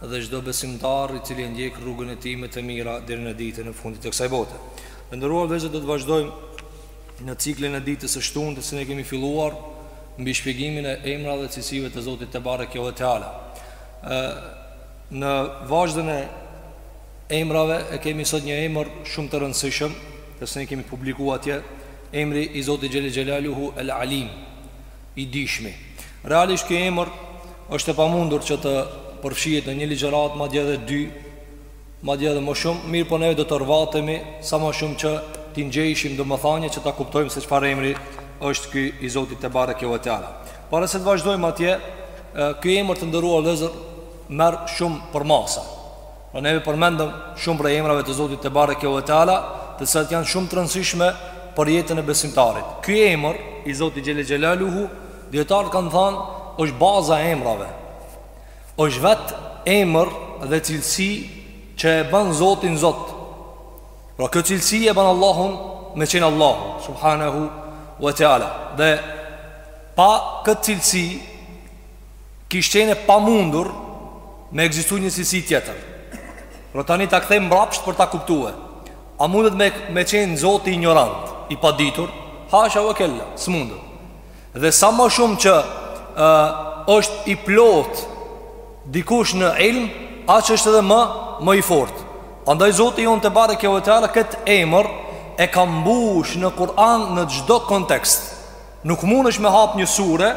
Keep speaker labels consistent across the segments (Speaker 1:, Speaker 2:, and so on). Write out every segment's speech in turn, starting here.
Speaker 1: dhe çdo besimtar i cili e ndjek rrugën e tij me të mira deri në ditën e fundit të kësaj bote. Të nderuar vëllezër, do të vazhdojmë në ciklin e ditës së shtunë të cilin e kemi filluar mbi shpjegimin e emrave dhe cilësive të Zotit te bareke ve teala. Ë në vazhdën e emrave e kemi sot një emër shumë të rëndësishëm, të cilin e kemi publikuar atje, emri i Zotit xhel xelaluhu el alim. i dijshmi. Realisht ky emër është e pamundur që të përfshihet në një ligjëratë, madje edhe dy, madje edhe ma shumë, mirëpo ne do të orvatemi sa ma shumë që t'i gjejshim domethënien që ta kuptojmë se çfarë emri është ky i Zotit te bareke ve teala. Para se të vazhdojmë atje, ky emër të nderuar vëllezër merr shumë përmasa. Po ne përmendëm shumë prej emrave të Zotit te bareke ve teala, të cilat janë shumë të rëndësishme për jetën e besimtarit. Ky emër i Zotit xhelle xhelaluhu, dijetarët kanë thënë, është baza e emrave. Është vet emër dhe cilësi që e ban Zotin Zot. Pra kjo cilësi e ban Allahun me qenë Allahu subhanahu ve teala. Dhe pa këtë cilësi Kish qenë e pamundur me ekzistu një cilësi tjetër. Pra tani ta kthejmë mbrapsht për ta kuptuar. A mundet me me qenë Zoti injorant, i paditur? Hasha wa kella, s'mundet. Dhe sa ma shumë që ë është i plot dikush në ilm, aq është edhe më më i fortë. Andaj Zoti jonë te bareke ve teala kët emër e ka mbush në Kur'an në çdo kontekst. Nuk mundesh me hap një sure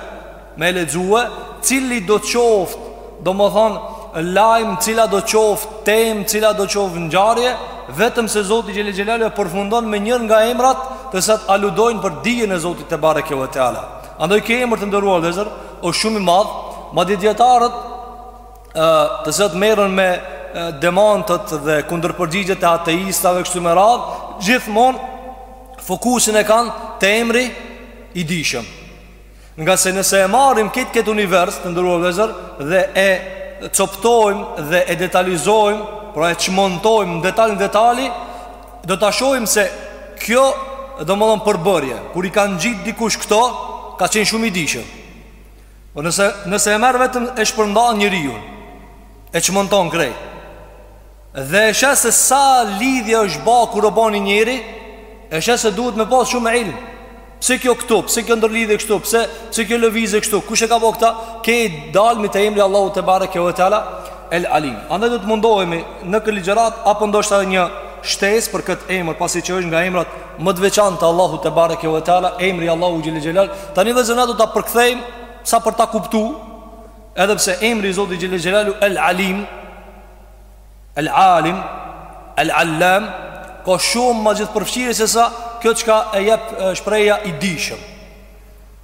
Speaker 1: me e lexue cilido qoftë domethënë lajm, cilado qoftë temë, cilado qoftë ngjarje, vetëm se Zoti xhel xelaluhu e përfundon me njërë nga emrat të cilat aludojnë për dijen e Zotit te bareke ve teala. Andaj ky emër të nderuar vëllezër o shumë i madh. Madje dijetarët të cilët merren me demantet dhe kundërpërgjigjet e ateistave kështu me radh, gjithmonë fokusin e kanë te emri i dijshëm. Ngase nëse e marrim këtë këtë univers të nderuar vëllezër dhe e coptojmë dhe e detalizojmë, pra e çmontojmë në detal në detal, do ta shohim se kjo domethënë përbërje, kur i kanë ngjitë dikush këto, ka qenë shumë i dijshëm. Po nëse nëse e merr vetëm e shpërndan njeriun, e çmonton krejt. Dhe e sheh se sa lidhje është ba kur u ba njeriu, e sheh se duhet me pas shumë ilm. Pse kjo këtu, pse kjo ndërlidhje kështu, pse pse kjo lëvizje kështu, kush e ka bo këta? Ke dalë mi te emri i Allahut te bareke ve teala El Alim. Andaj do të mundohemi në këtë ligjëratë apo ndoshta një shtesë për këtë emër, pasi që është nga emrat Më të veçantë Allahu tebareke ve teala, emri Allahu xhele xhelalu. Tani vllezër na do ta përkthejmë sa për ta kuptu, edhe pse emri i Zotit xhele xhelalu El Alim, El Alim, El Allam, ka shumë ma gjithëpërfshirje se sa kjo çka e jep shprehja i dijshëm.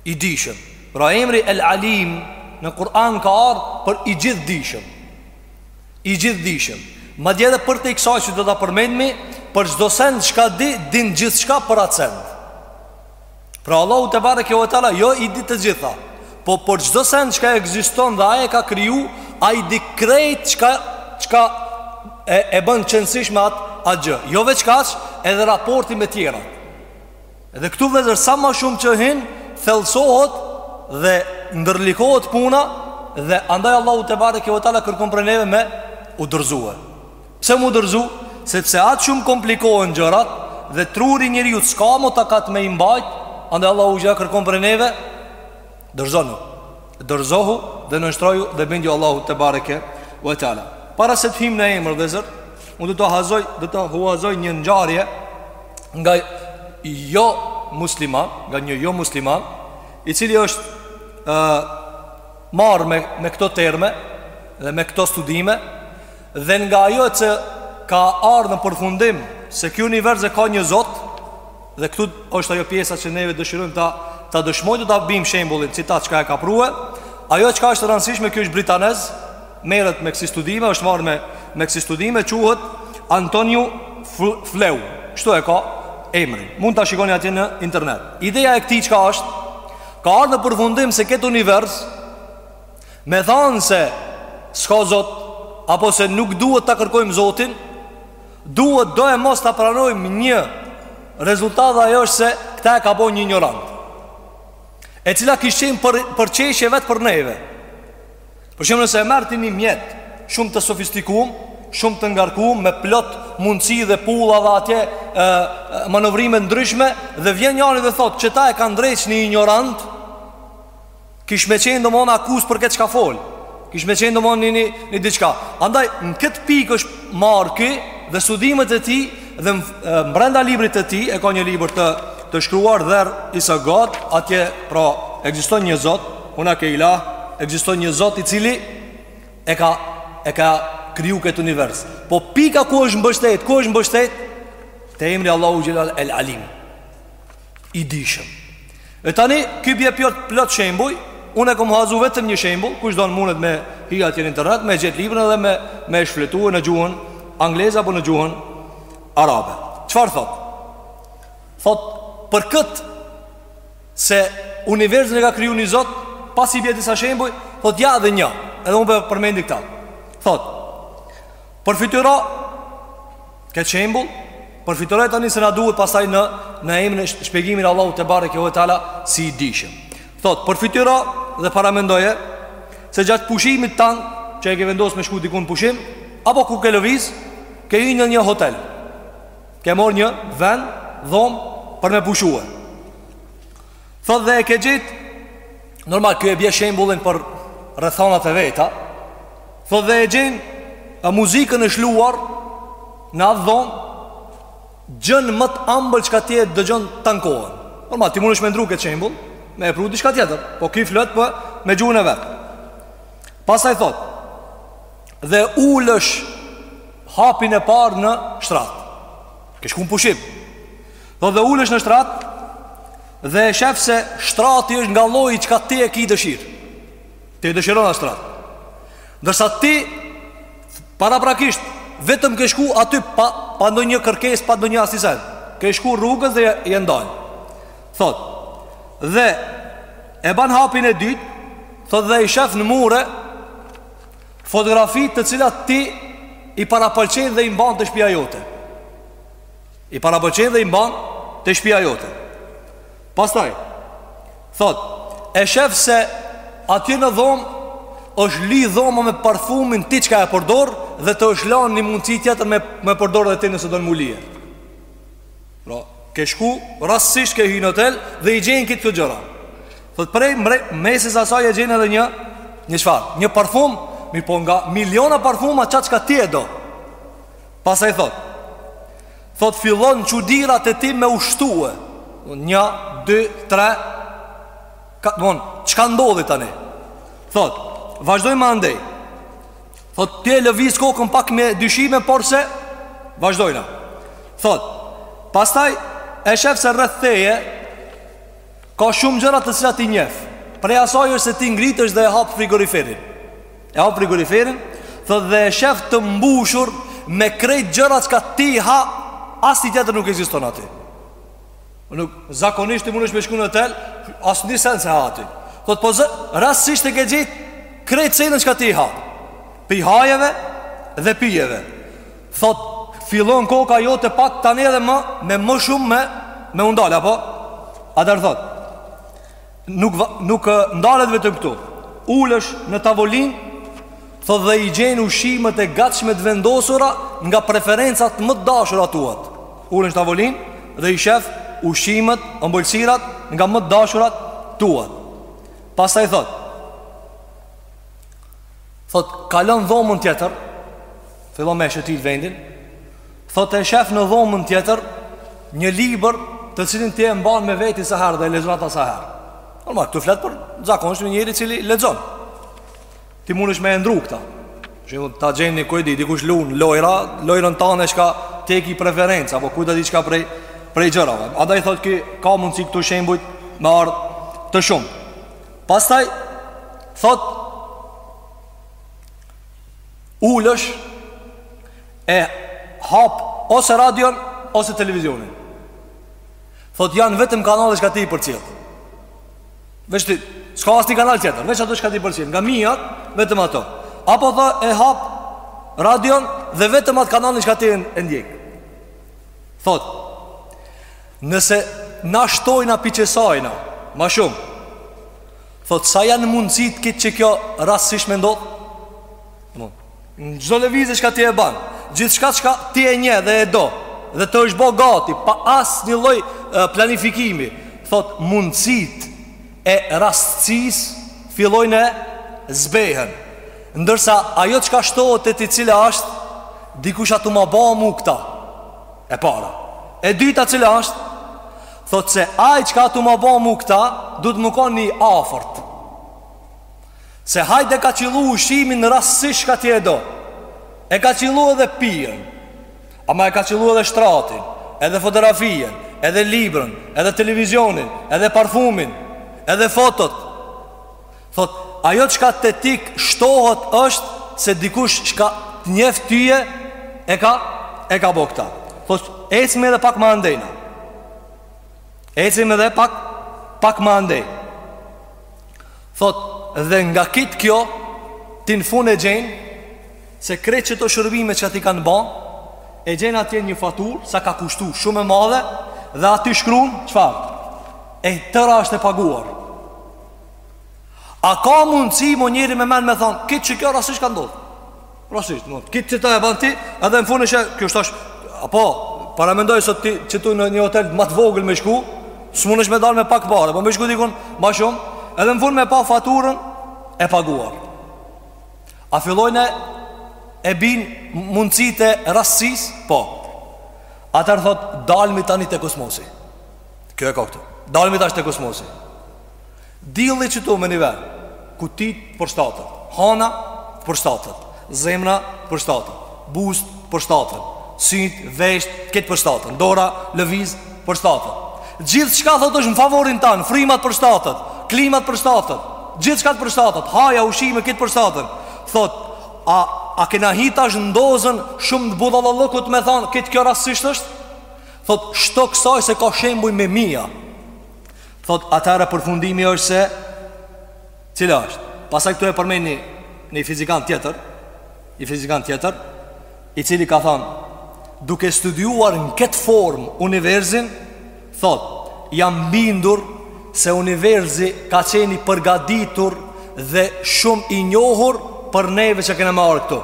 Speaker 1: I dijshëm. Pra emri El Alim në Kur'an ka ardh për i gjithëdijshëm. i gjithëdijshëm, madje edhe përtej kësaj që do ta përmendmi, por çdo send çka di, din gjithçka për atë send. Pra Allahu tebareke ve teala jo i di të gjitha, po por çdo send çka ekziston dhe ai e ka kriju, ai di krejt çka çka e e bën qenësishme atë atë gjë. Jo veç kaq, edhe raporti me tjerat. Dhe këtu vllezër sa ma shumë që hin thellësohet dhe ndërlikohet puna Dhe andaj Allahu tebareke ve teala kërkon prej neve me u dorëzue Pse m'u dorëzu? Sepse atë shumë komplikohen gjërat Dhe truri i njeriut s'ka mo takat me i mbajt Andaj Allahu xhelal kërkon prej neve Dorëzonu Dorëzohu dhe nënshtroju dhe bindju Allahut tebareke ve teala. Para se të him në emër vllezër, unë do ta hazoj, do ta huazoj një ngjarje nga jo musliman, nga një jo musliman, i cili është ë marr me me këto terme dhe me këto studime dhe nga ajo që ka ardh në përfundim se ky univers e ka një Zot, Dhe këtu është ajo pjesa që neve dëshirojmë ta ta dëshmojmë do ta bim shembullin qita çka e ka prue. Ajo çka është e rëndësishme ky është britanez, merret me kësi studime, është marrë me me kësi studime quhet Antonio Fleu. Kështu e ka emrin. Mund ta shikoni atje në internet. Ideja e këtij çka është? Ka ardh në përfundim se këtë univers me thanë se s'ka Zot apo se nuk duhet ta kërkojmë Zotin, Duhet doemos ta pranojmë një rezultat dhe ajo është se këta e ka bo një injorant. E cila kish qenë për, përqeshje vetë për neve. Për shembull nëse e merr ti një mjet, shumë të sofistikum, shumë të ngarkum me plot mundësi dhe pulla dhe atje e, manovrime ndryshme dhe vjen njani dhe thotë qëta e ka ndreq një injorant Kish me qenë domethonë akuzë për këtë çka fol Kish me qenë domethonë një, një, një diçka Andaj në këtë pikë është marrë ky Dhe studimet e tij Dhe mbrenda librit të tij E ka një libër të, të shkruar There is a God Atje pra ekziston një zot Hunake ilah Ekziston një zot i cili E ka, e ka kriju këtë univers Po pika ku është mbështet Ku është mbështet Te emri i Allahut Xhelal El Alim i dijshëm. E tani, ky bie plot plot shembuj, unë e kom hazu vetëm një shembull, kush don mundet me hi atje në internet, me gjet librën dhe me, me shfletu në gjuhën angleze, apo në gjuhën arabe. Çfarë thot? Thot, për këtë se universin e ka kriju një zot, pasi bie disa shembuj, thot ja edhe nja, edhe unë po përmendi këta. Thot, përfytyro, Këtë shembull përfytyroje tani se na duhet pastaj në në emrin e shpjegimin Allahu te bareke ve teala si i dijshëm. Thot, përfytyro dhe paramendoje se gjatë pushimit tand që e ke vendos me shku diku në pushim apo ku ke lëviz, ke hi në një hotel. Ke morr një vend dhomë për me pushue. Thot dhe e ke gjet Normal, ky e bie shembullin për rrethanat e veta Thot dhe e gjen muzikën e lëshuar Në atë dhomë Gjen ma të ambël çka ti e dëgjon të ankohen Normal, ti munesh me ndrru këtë shembull Me e pru diçka tjetër Po ky flet për me gjuhën e vet Pastaj thot Dhe ulesh Hapin e parë në shtrat Ke shku në pushim Thot dhe ulesh në shtrat Dhe e shef se shtrati është nga lloji çka ti e ki dëshir Ti e dëshiron at shtrat Ndërsa ti Paraprakisht Vetëm ke shku aty pa, pa ndonjë kërkesë Pa ndonjë asi sen Ke shku rrugës dhe je ndal Thot Dhe E ban hapin e dyt Thot dhe i shef në mure Fotografit të cilat ti I parapalqen dhe i mban te shpia jote I parapëlqen dhe i mban te shpia jote Pastaj Thot E shef se atje në dhomë është li dhoma me parfumin ti çka e përdor Dhe të është lanë një mundësi tjetër me, me përdor edhe ti nëse don mu lye Pra, ke shku, rastësisht ke hi në hotel dhe i gjen këto gjëra Thot prej mre, mes asaj e gjen edhe një Një çfar, një parfum Mirëpo nga miliona parfuma qat çka ti e do Pastaj thot Thot fillojnë çudirat e tij me u shtue Nja, dy, tre ka, bon, Çka ndodhi tani Thot Vazhdojmë andej Thot ti e lëviz kokën pak me dyshime Por se Vazhdojna Thot Pastaj e shef se rreth teje Ka shumë gjëra të cilat i njeh Prej asaj është se ti ngritesh dhe e hap frigoriferin E hap frigoriferin, thotë dhe e shef të mbushur me krejt gjërat çka ti i ha, asnjë tjetër nuk ekziston aty. Nuk, zakonisht ti mundesh me shku në hotel, asnjë sen s'e ha aty. Thotë, po zë, rastësisht e ke gjetë, krejt senet çka ti i ha, prej hajeve dhe pijeve. Thotë, fillon koka jote pak tani edhe më, me më shumë me, me u ndal apo? Atëherë thotë, Nuk nuk ndalet vetëm këtu. Ulesh në tavolinë, thotë dhe i gjen ushqimet e gatshme të vendosura nga preferencat më të dashura tuat. Ulesh në tavolinë dhe i shef ushqimet, ëmbëlsirat nga më të dashurat tuat. Pastaj thotë Thot, kalon dhomën tjetër Fillon me shëtit vendin Thotë e shef në dhomën tjetër një libër të cilin ti e mban me veti sa herë dhe e lexon atë sa herë. Normal, këtu flet për zakonisht një njeri i cili lexon. Ti mundesh me e ndërru këta. Ju ta gjeni ku e di, dikush lun lojra, lojën tane çka ti e ke preferencë apo kujt do të diçka prej prej gjërave. Andaj thotë ky ka mundësi këtu shembujt me ardh shumë. Pastaj thotë Ulesh e hap ose radion ose televizionin. Thot janë vetëm kanalet çka ti i përcjell. Veç ti, s'ka asnjë kanal tjetër, veç ato çka ti i përcjell. Nga mijat vetëm ato. Apo tha e hap radion dhe vetëm atë kanalin çka ti e ndjek. Thot, nëse i shtojmë prej kësajna, ma shumë, Thotë, sa janë mundësitë këtu që kjo rastësisht me ndodhë? Në çdo lëvizje çka ti e banë, gjithçka çka ti e njeh dhe e do, dhe të është bo gati, pa asnjë lloj planifikimi, thotë, mundësitë e rastësisë fillojnë e zbehen. Ndërsa, ajo çka shtohet te ti cila është, dikush ashtë tu m'i ba mu këta. E para E dyta cila është Thot se ai çka tu m'i bo mu këta Duhet me më konë i afërt Se hajde e ka qillu ushqimin rastësisht çka ti e do E ka qillu edhe pijen Ama e ka qillu edhe shtratin Edhe fotografinë Edhe librin Edhe televizionin Edhe parfumin Edhe fotot Thotë, ajo çka te ti shtohet është se dikush çka të njef tyje e ka, e ka bo këta. Thotë, ecim edhe pak ma andejna. Ecim edhe pak, pak ma andej. Thotë, dhe nga krejt kjo, ti në fun e gjen, se krejt këto shërbime çka t'i kanë ba, e gjen atje një faturë, sa ka kushtu shumë e madhe, dhe aty shkrun, çfarë? E tëra është e paguar. A ka mundësi mo njeri me men me thonë krejt qëkjo rastësisht ka ndodhë Rastësisht, mund, krejt qëta e ban ti Edhe në fund sheh, kjo është ashtë Apo, paramendo sot ti qëtu në një hotel ma të vogël me shku S'munesh me dalë me pak pare Po me shku dikun ma shumë Edhe në fund me pa faturën e paguar A fillojnë e bin mundësitë e rastësisë Po Atëherë thotë dalmi tani te kosmosi Kjo e ka këtu Dalmi tash te kosmosi Dielli qëtu me një vend ku t'i përshtatet Hana përshtatet Zemra përshtatet Buzët përshtaten Sytë, veshët, krejt përshtaten Dora, lëviz përshtatet Gjithçka thotë është në favorin tonë Frymat përshtatet Klimat përshtatet Gjithçka të përshtatet Haja, ushqimi, krejt përshtaten Thotë, a, a kena hi tash në dozën Shumë të budalallëkut me thanë krejt kjo rastësisht është Thotë, shto kësaj se ka shembuj me mijëra Thotë, atëherë përfundimi është se Cila është? Pasaj këtu e përmend një fizikan tjetër Një fizikan tjetër I cili ka thonë Duke studiuar në këtë formë universin Thotë, jam bindur se universi ka qenë i përgaditur Dhe shumë i njohur për neve që kena me ardhë këtu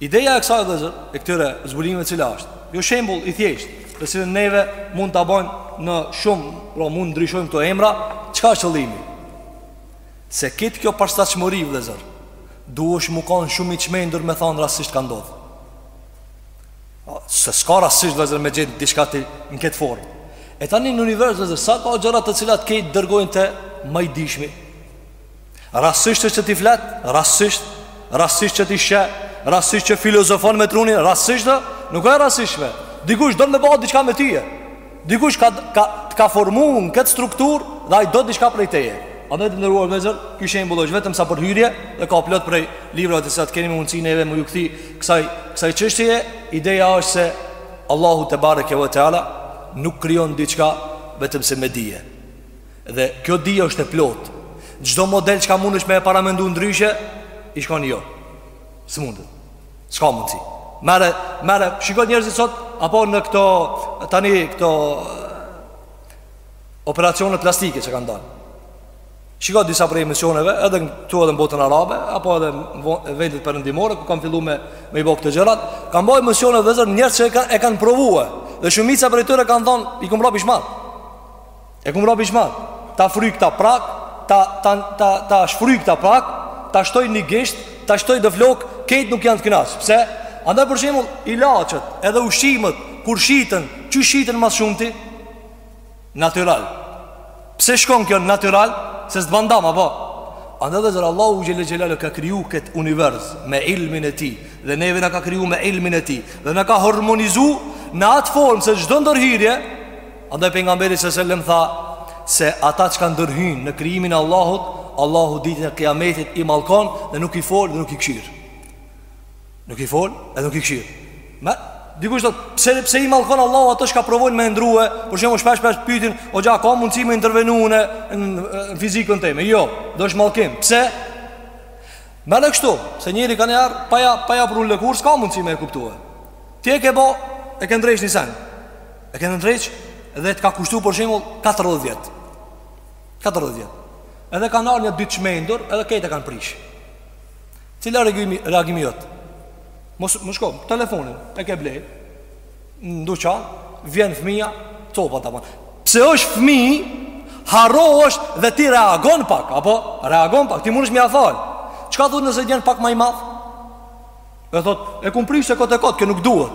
Speaker 1: Ideja e kësaj vëllezër, e këtyre zbulimeve cila është? Një shembull i thjeshtë, të cilën neve mund ta bëjmë në shumë, pra mund ndryshojmë këto emra, çka është qëllimi? Se krejt kjo përshtatshmëri vëllezër, duhesh me kanë shumë i çmendur me thënë rastësisht ka ndodhë. Se s'ka rastësisht vëllezër me gjetë diçka ti në këtë formë. E tani në univers vëllezër, sa ka gjëra të cilat krejt dërgojnë te ma i dijshmi? Rastësisht që ti flet, rastësisht, rastësisht që ti sheh, rastësisht që filozofon me trunin, rastësisht dhe, nuk o e rastësishme. Dikush do me ba diçka me tyje. Dikush ka, ka, t'ka formu në këtë strukturë dhe ai do diçka prej teje. Edhe të nderuar vëllezër, ky shembull ish vetëm sa për hyrje dhe ka plot prej librave të cilat keni mundësi neve me ju kthy kësaj, kësaj çështje, ideja është se Allahu tebareke ve teala nuk krijon diçka vetëm se me dije. Dhe kjo dije është e plotë. Çdo model çka mundesh me e paramendu ndryshe, i shkon jo. S'mundet. S'ka mundsi. Merre, merre, shiko njerëzit sot apo në këto tani këto operacione plastike që kanë dalë. Shiko disa prej emisioneve, edhe këtu edhe në botën arabe, apo edhe në vendet perëndimore, ku kanë fillu me, me i bo këto gjërat, kanë bo emisione vëllezër njerëz që e, ka, e kanë provue, dhe shumica prej tyre kanë thonë, i kum ra pishman. E kumë robi shma Ta fryj këta pak Ta, ta, ta, ta shfryj këta pak Ta shtoj një gisht Ta shtoj dhe flokë Kejt nuk janë të knaq Pse? Andaj për shemull Ilaçet Edhe ushqimet Kur shiten Qysh shiten ma s'shumti? Natural Pse shkon kjo natural? Se s'të ban dam apo Andaj vllezër Allahu xhele xhelaluhu Ka kriju këtë univers Me ilmin e tij Dhe neve na ka kriju me ilmin e tij Dhe na ka harmonizu Në atë formë se çdo ndërhyrje Andaj pejgamberi sallallahu alajhi wasallam tha se ata çka ndërhyjnë në krijimin e Allahut, Allahu ditën e Kiametit i mallkon dhe nuk i fol dhe nuk i kshyr. Nuk i fol dhe nuk i kshyr. Me dikush thotë, pse pse i mallkon Allahu ata çka provojnë me ndrue? Për shembull, shpesh shpesh pyetin, hoxha, ka mundësi me intervenu në fizikën time? Jo, dhe është mallkim. Pse? Merre kështu, se njeri kanjëherë, pa ja, pa ja pru n'lëkurë, s'ka mundësi me e kuptue. Ti e ke bo, e ke ndreq një sen. E ke ndreq Dhe të ka kushtu për shembull 40 vjet 40 vjet Edhe kanë ardh një dy të çmendur Edhe kejt e kanë prish Cila reagimi, reagimi jot Mos, më shko, telefonin E ke ble N'duqan Vjen fëmija Copa ta bon Pse është fëmi Haro është dhe ti reagon pak Apo reagon pak Ti munesh m'ia fal Çka thu nëse gjenë pak ma i madhë E thot, e kum prish se kot e kot, kjo nuk duhet.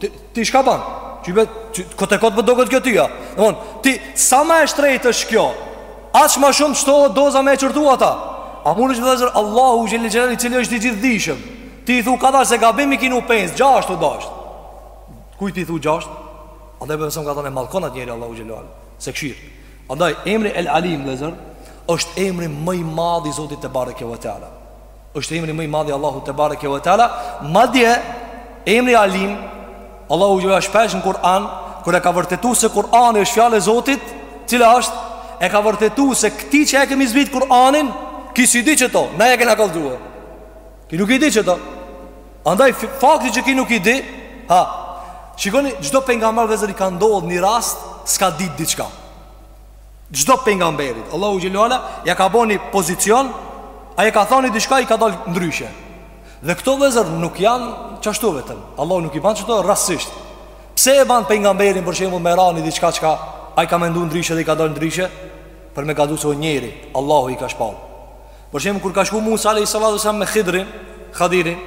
Speaker 1: Ti, ti shka ban? Që be, që, kot e kot për po do këtë kjo tia. Dhe ti, sa ma e shtrejtë është kjo? Aq ma shumë shtohet doza me e qortu ata. A mundesh vllezër, Allahu xhele xhelaluhu i cili është i gjithëdijshëm. Ti i thu ka se gabim i kinu 5, 6 u dasht. Kujt ti i thu 6? Andaj përse më ka thënë e mallkon at njeri Allahu xhele ve ala. S'e kshyr. Andaj emri El Alim vllezër, është emri ma i madh i Zotit tebareke ve teala. është emri më i madh i Allahut tebareke ve teala madje emri alim Allahu xhele ve ala shpesh në Kur'an kur e ka vërtetuar se Kur'ani është fjalë e Zotit cila është e ka vërtetuar se këtij që e kemi zbrit Kur'anin ki s'i di qëto na ja kena kallëzue ki nuk i di qëto andaj fakti që ki nuk i di ha shikoni çdo pejgamber vllezër i ka ndodh një rast s'ka ditë diçka Çdo pejgamberit, Allahu xhele ve ala ja ka bo një pozicion, ai ka thënë diçka i ka dal ndryshe. Dhe këto vllezër nuk janë qashtu vetëm. Allahu nuk i bën qëto rastësisht. Pse e bën pejgamberin për shembull me ra në diçka çka ai ka menduar ndryshe dhe i ka dal ndryshe? Për me kallzu se njeri, Allahu i ka shpall. Për shembull kur ka shku Musa alayhi salatu wasallam me Khidrin, Khadirin,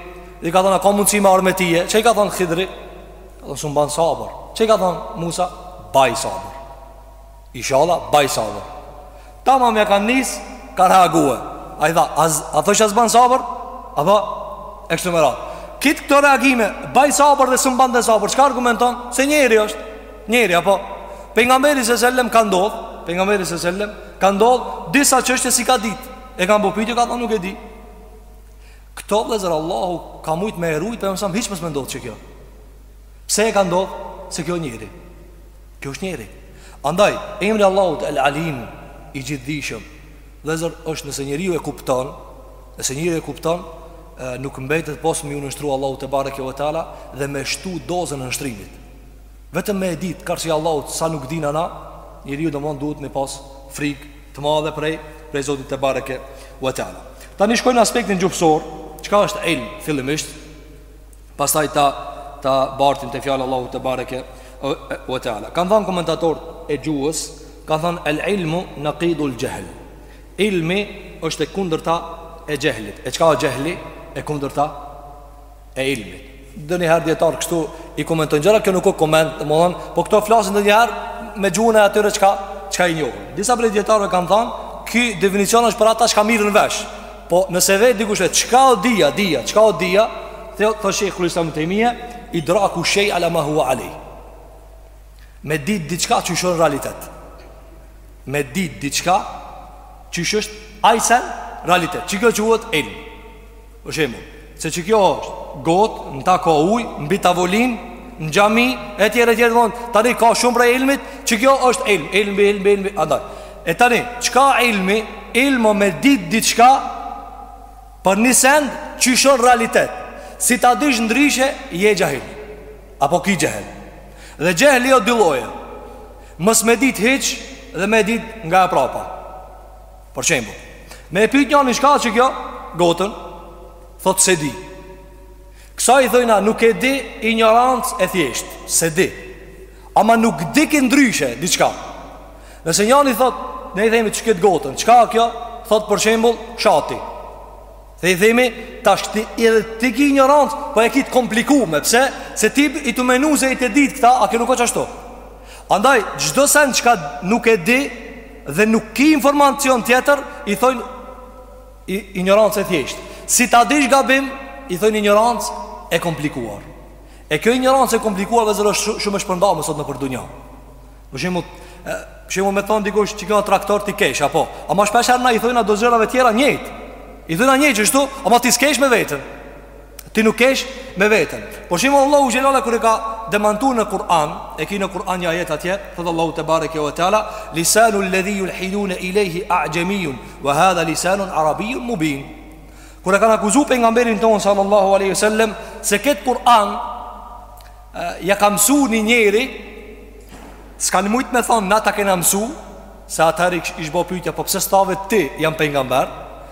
Speaker 1: i ka thënë ka mundësi me ardh me ty. Ça i ka thënë Khidri? Ka thënë s'un ban sabër. Ça i ka thënë Musa? Baj sabër. Inshalla baj sabër Tamam ja kanë nis Ka reagu Ai tha, a të thashë a s'ban sabër A tha E kështu me ra Krejt këto reagime Baj sabër dhe s'mbante sabër Çka argumenton Se njeri është Njeri apo Pejgamberi a.s. sellem ka ndodh Pejgamberi a.s. sellem Ka ndodh Disa çështje s'i ka dit E kanë pyt ka thanë nuk e di Këto vëllezër Allahu Ka mujt me e rujt Pejgamberin hiç mos me ndodh që kjo Pse ka ndodh Se ky o njeri Ky është njeri. Andaj, emri i Allahut El Alim, i gjithëdijshmi, vëllezër, është nëse njeriu e kupton, nëse njeriu e kupton, nuk mbetet pos me ju nënshtru Allahut tebareke ve teala dhe me shtu dozën e nënshtrimit. Vetëm me e ditë karshi Allahut sa nuk dina na, njeriu domon duhet me pas frikë të madhe prej prej Zotit tebareke ve teala. Tani shkojmë në aspektin gjuhësor, çka është ilm fillimisht? Pastaj ta ta bartim te fjala Allahu tebareke ve teala. Kan thënë komentatorët e gjuhës, kan thënë el ilmu nakidul xhehl. Ilmi është e kundërta e xhehlit. E çka është xhehli? E kundërta e ilmit. Ndonjëherë dijetarët kështu i komentojnë gjërat, kjo nuk o koment, domthon, po këto flasin ndonjëherë me gjuhën e atyre çka çka i njohin. Disa prej dijetarëve kan thënë, ky definicion është për ata çka mirren vesh. Po nëse vet dikush e çka o dija, dija, çka o dija Thotë shejhul islam ibn Tejmije Idraku shej ala ma hua alej Me dit diçka qysh o n'realitet Me dit diçka qysh është ai sen n'realitet Qikjo quhet ilm Për shembull Se qikjo është gotë, në ta ka uj, mbi tavolinë, në xhami, e tjere tjere domethonë, tani ka shumë prej ilmit, qikjo është ilm, ilmi, ilmi, ilmi, andaj. E tani, çka o ilmi, ilmi o me dit diçka, për një send, qysh o n'realitet, si ta dish ndryshe, je xhahil, apo ki xhehl. Dhe xhehli o dy lloje, mos me dit hiç, dhe me dit nga e prapa. Për shembull Me e pyt njanin çka o qikjo Gotën Thot s'e di Kësaj i thojna nuk e di Injorancë e thjesht S'e di Ama nuk dike ndryshe Diçka Nëse njani thot Ne i themi qikët gotën Çka o kjo Thot për shembull Shati E i themi Tashti edhe ti ki injorancë Po e ki të komplikume Pse Se ti je tu menu se je tu e ditë këta A kjo nuk o qashtu Andaj, çdo sen çka nuk e di Dhe nuk ki informacion tjetër I thojnë Injorancë e thjeshtë Si ta dish gabim I thojnë injorancë e komplikuar E kjo injorancë e komplikuar vëllezër është shumë e shpërndame sot nëpër dunja Për shembull Për shembull me thonë dikush qikjo o traktor ti kesh Apo Ama shpeshherë na i thojna do seneve tjera njët I thojna njëjt qishtu Ama ti s'kesh me vetën Ti nuk kesh me veten. Por për shembull Allahu xhelle kur e ka demantu në Kur'an, e ki në Kur'an një ajet atje, thot Allahu te bareke ve teala, lisanu alladhi yulhidun ilayhi a'jamiyun wa hadha lisanun arabiyyun mubin. Kur e kanë akuzu pejgamberin ton sallallahu alaihi wasallam se kët Kur'an ja ka msu një njeri s'kan mujt me thon na ta kena mësu se atëherë ish bo pytja po pse s'thave ti jam pejgamber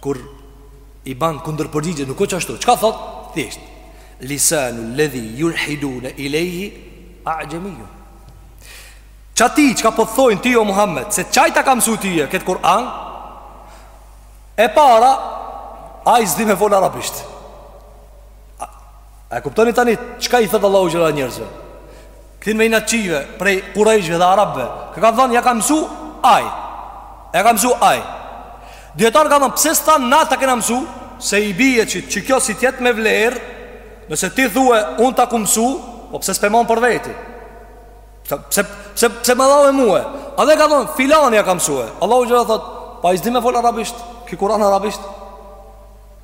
Speaker 1: Kur i ban kundër përgjigje nuk o që ashtu Çka thot? Thjesht Lisanu lledhi julhidune ilejhi a'xhemijun Qat çka po thojnë ti o Muhammed Se qaj ta ka msu tye këtë Kur'an E para Ai s'di me fol arabisht A e kuptoni tani çka i thot Allahu xhelle njerëzve? Ktynve inatçive prej kurajshve dhe arabëve. Kur kanë thënë ja ka mësu ai. Ja ka mësu ai. Dijetarët kanë thënë pse s'thanë na ta kena mësu se i bie që që kjo si tjet me vlerë, nëse ti thue un ta kom mësu, po pse s'pe man për veti? Pse pse pse ma dhave mua? Edhe kanë thënë filani ja ka mësue. Allahu xhelle thot, po ai s'di me fol arabisht, ky Kur'an arabisht.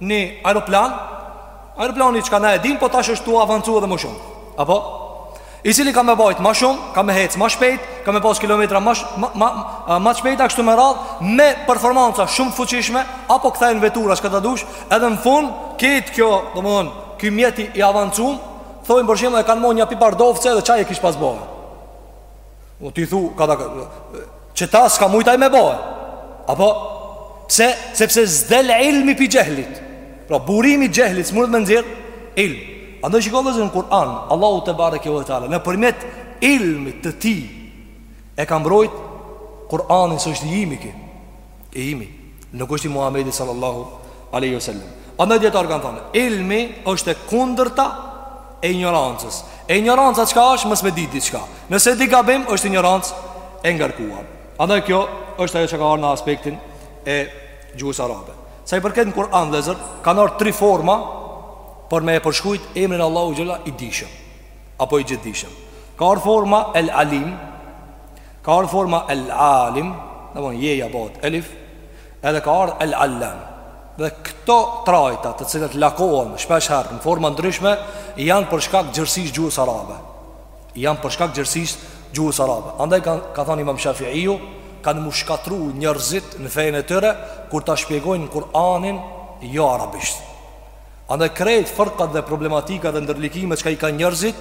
Speaker 1: Një aeroplan Aeroplani çka na e dim Po tash është tu avancu edhe më shumë Apo I cili ka me bajt ma shumë Ka me hec ma shpejt Ka me pas kilometra ma, sh, ma, ma, ma shpejt A kështu me radh Me performanca shumë të fuqishme Apo kto janë vetura çka të dush Edhe në fund Krejt kjo Domethënë Ky mjeti i avancum Thojmë për shembull e ka marru njo pi pardovce Dhe qaj e kish pas bo O ti thu kta që tash s'ka mujt ai me bë. Apo pse sepse s'del ilmi pi xhehlit. Pra burimi i xhehlit s'mundet me nxjerr ilm. Andaj shikoni vllazën n'Kur'an, Allahu te bareke ve teala nëpërmjet ilmit të tij e ka mbrojt Kur'anin se është i imi ki. I imi, nuk është i Muhamedit sallallahu alaihi wasallam. Andaj dijetarët kan thënë, ilmi është e kundërta e injorancës. E injoranca çka është mos me di diçka. Nëse di gabim është injorancë e ngarkuar. Andaj kjo është ajo që ka ardhur në aspektin e gjuhës arabe. Sa i përket në Kur'an vëllezër, kanë ardhur tri forma për me e përshkrujt emrin e Allahut xhelle i dijshëm apo i gjithdijshëm. Ka ardhur forma El Alim, Ka ardhë forma El-Alim, domethonë jeja bëhet Elif, edhe ka ardhë El-Allam. Dhe këto trajta të cilat lakohen shpesh herë në forma ndryshme, janë për shkak gjërësisë gjuhës arabe. Janë për shkak gjërësisë gjuhës arabe. Andaj ka, ka thonë imam Shafi'iu, kanë m'u shkatrru njërzit në fenë e tyre, kur ta shpjegojnë Kur'anin jo arabisht. Andaj krejt fërkat dhe problematika dhe ndërlikimet çka i kan njerëzit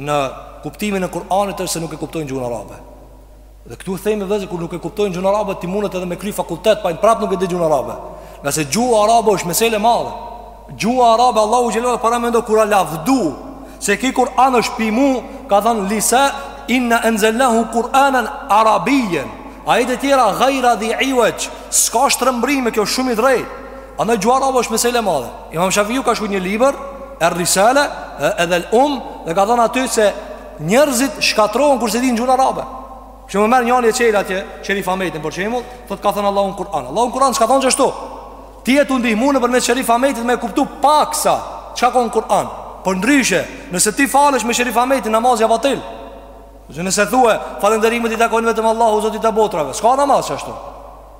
Speaker 1: Në kuptimin e Kur'anit është se nuk e kuptojnë gjuhën arabe Dhe këtu themi vllezër kur nuk e kuptojnë gjuhën arabe Ti mundet edhe me kry fakultet po prap nuk e di gjuhën arabe Ngase gjuha arabe është mesele e madhe Gjuha arabe Allahu xhel-le ala paramendo kur e lavdu Se ky Kur'an është pi meje Ka thënë lisa inna enzellahu Kur'anen arabijen Ajete tjera gajra dhi iwexh S'ka shtrembërime kjo shumë i drejt Andaj gjuha arabe është mesele e madhe. Imam Shafiu ka shkruar një libër, Er-Risale, edhe El-Um, dhe ka thënë aty se njerëzit shkatrohen kur s'e dinë gjuhën arabe. Qe më merr njëri e çel atje, Sherif Ahmetin për shembull, thotë ka thënë Allahu në Kur'an. Allahu në Kur'an s'ka thënë qashtu. Ti je tu u ndihmu nëpërmes Sherif Ahmetit me kuptu paksa çka ka në Kur'an. Por ndryshe, nëse ti falesh me Sherif Ahmetin namazi a batil. Nëse thua falënderimet i takojnë vetëm Allahut Zotit të botrave, s'ka namaz qashtu.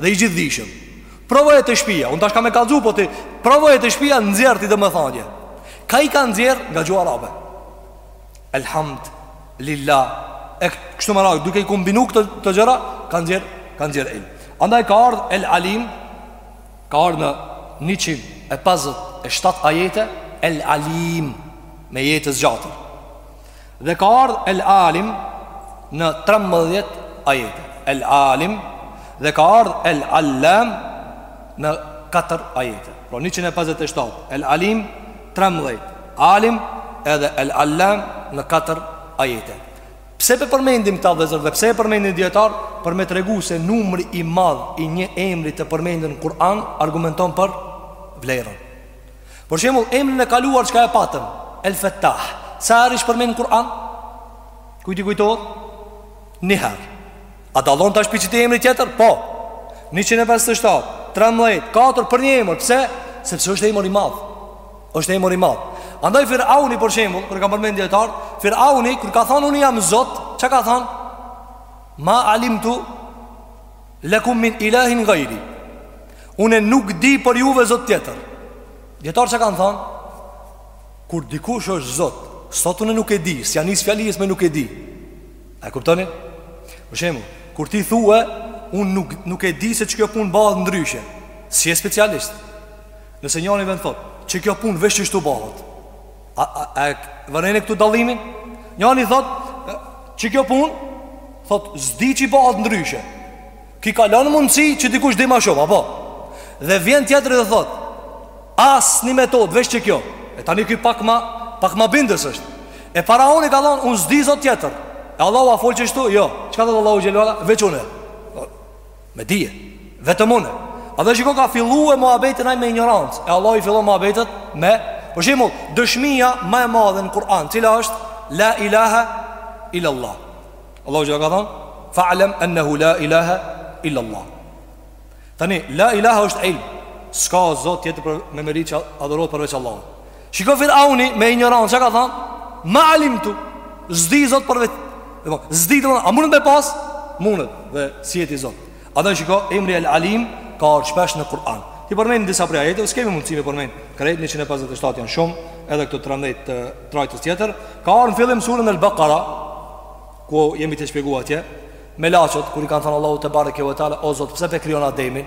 Speaker 1: Dhe i Gjithëdijshëm Provojeni te shpia Unë tash kam me kalzu po ti Provoje te shpia nxjerr ti domethënie Ka i ka nxjerrë nga gjuha arabe Elhamdulillah E kështu me radhë duke i kombinu këto gjëra Ka nxjerrë Ka nxjerrë ilm Andaj ka ardhë El Alim Ka ardhë në 157 ajete El Alim Me je të zgjatur Dhe ka ardhë El Alim në 13 ajete El Alim dhe ka ardhë El Allam në 4 ajete Pra 157 El Alim 13 Alim edhe El Allam në 4 ajete Pse po e përmendim këta vllezër dhe pse e përmendin dijetarët Për me tregu se numri i madh i një emri të përmendun në Kur'an Argumenton për vlerën Për shembull, emrin e kaluar çka e patëm, El Fattah. Sa herë është përmendur në Kur'an? Kujt i kujtohet? Një herë. A dallon tash prej qitij emri tjetër? Po. 157, 13, 4 për një emër. Pse? Sepse është emër i madh. Është emër i madh. Andaj Firauni për shembull, këtë e kanë përmendur dijetarët, Firauni kur ka thonë unë jam Zot, çka ka thonë? Ma alimtu Lekum min ilahin gajri Une nuk di për juve zot tjetër Dijetarët çka kanë thanë Kur dikush është zot S'thot une nuk e di S'ia nis fjalisë me nuk e di A e kuptoni? Për shembull Kur ti thue Unë nuk, nuk e di se qikjo punë bahet ndryshe S'je specialist Nëse njani vjen thot Qikjo punë veç qishtu bahet A, a, a e vëreni këtu dallimin? Njani thot, qikjo pun, thot, s'di qi bahet ndryshe. Ky ka lanë mundësi që dikush di ma shumë, apo? Dhe vjen tjetri dhe thot, asnjë metodë, veç qikjo. E tani kjo pak ma, pak ma bindëse është. E faraoni ka thonë, unë s'di zot tjetër. E Allahu a folë qishtu? Jo. Çka thot Allahu xhel-le ala? Veç une. Me dije, vetëm unë. Andaj shiko ka fillue muhabetin ai me injorancë E Allahu i fillon muhabetet me Për shembull, dëshmia ma e madhe në Kur'an Cila është La ilaha ila Allah Allahu çka ka thonë Fa'lem ennehu la ilaha ila Allah Tani, la ilaha është ilm S'ka zot tjetër me meritë që adhurohet përveç Allahut Shiko Firauni me injorancë, çka ka thanë? Ma alimtu. S'di Zot përveç. S'di, domethënë, a mundet me pas? Mundet dhe s'je ti Zot. Andaj shiko emri El Alim ka ardh shpesh në Kur'an. T'i përmendim disa prej ajeteve, s'kemi mundësi me i përmend krejt, 157 janë shumë, edhe këto 13 të trajtës tjetër. Ka ardh në fillim surën El Baqara, ku jemi tu shpjegu atje, melaqet kur i kanë thënë Allahut tebareke ve teala, o Zot, pse pe krijon Ademin?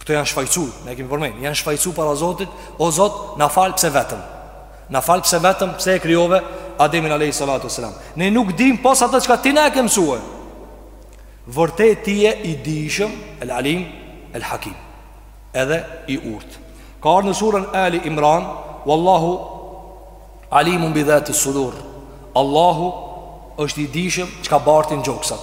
Speaker 1: Këto janë shfajësu, ne kemi përmend, janë shfajësu para Zotit, o Zot, na fal pse vetëm. Na fal pse vetëm pse e krijove Ademin alayhi salatu wasalam. Ne nuk dimë pos atë çka ti na e ke mësue. Vërtet ti je i dijshëm, El Alim, El Hakim. Edhe i urtë. Ka ardh në surën Ali Imran, wallahu alimun bi dhati sudur. Allahu është i dijshëm çka bartin gjoksat.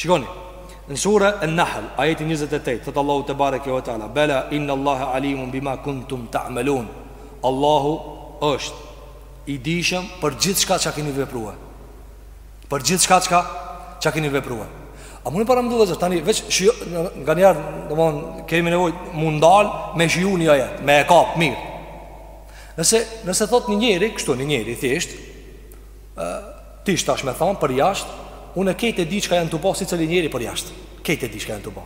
Speaker 1: Shikoni, në suren En-Nahl, ajeti 28, thotë Allahu tebareke ve teala, bela, inne Allahe alimun bima kuntum ta'melun, Allahu është i dijshëm për gjithçka që keni veprue. Për gjithçka çka, që keni veprue. A mund e paramendoni vllezër, tani veç shiko, nganjëherë, domethënë, kemi nevojë m'u ndal me shiju një ajet, me e kap, mirë. Nëse, nëse thotë një njeri, kështu një njeri, thjeshtë, Ti qitash me thanë përjashtë Unë kejt e di çka janë tu bo Secili njeri përjashtë Kejt e di çka janë tu bo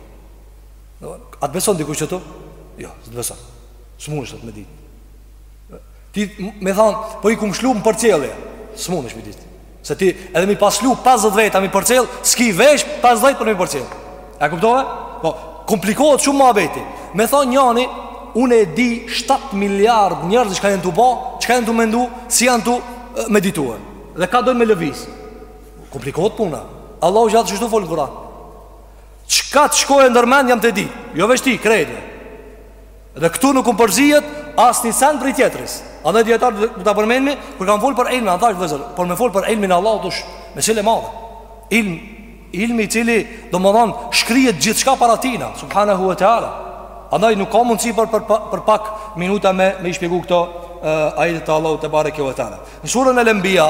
Speaker 1: A të beson dikush qitu? Jo, së të beson Së mund është të me dit Ti me thamë Po i kom lshu m'i përcjellë S'munesh me ditë Se ti edhe m'i pas lshu 50 veta m'i përcjellë S'ki vesh 50 vetë për m'i përcjellë E kuptove? Po, komplikohet shumë muhabeti Me thonë njani, unë e di 7 miliard njerëz çka janë tu ba Çka janë tu mendu, si janë tu meditue Dhe ka dojnë me lëviz Komplikohet puna Allahu gjatë qështu fol në Kur'an Çka të shkojë ndërmend jam tu e ditë Jo veç ti, krejt Dhe këtu nuk më përzihet asnjë sen prej tjetrës Andaj dijetarët ta përmendim Kur kam folë për ilmin, a thashë vllezër Për me folë për ilmin e Allahut është Mesele e madhe Ilm, ilm i cili domethanë Shkrihet gjithçka para tina Subhanehu ve teala Andaj nuk ka mundësi për, për, për, për pak minuta me, me i shpjegu këto uh, Ajete të Allahut tebareke ve teala Në surën El-Enbija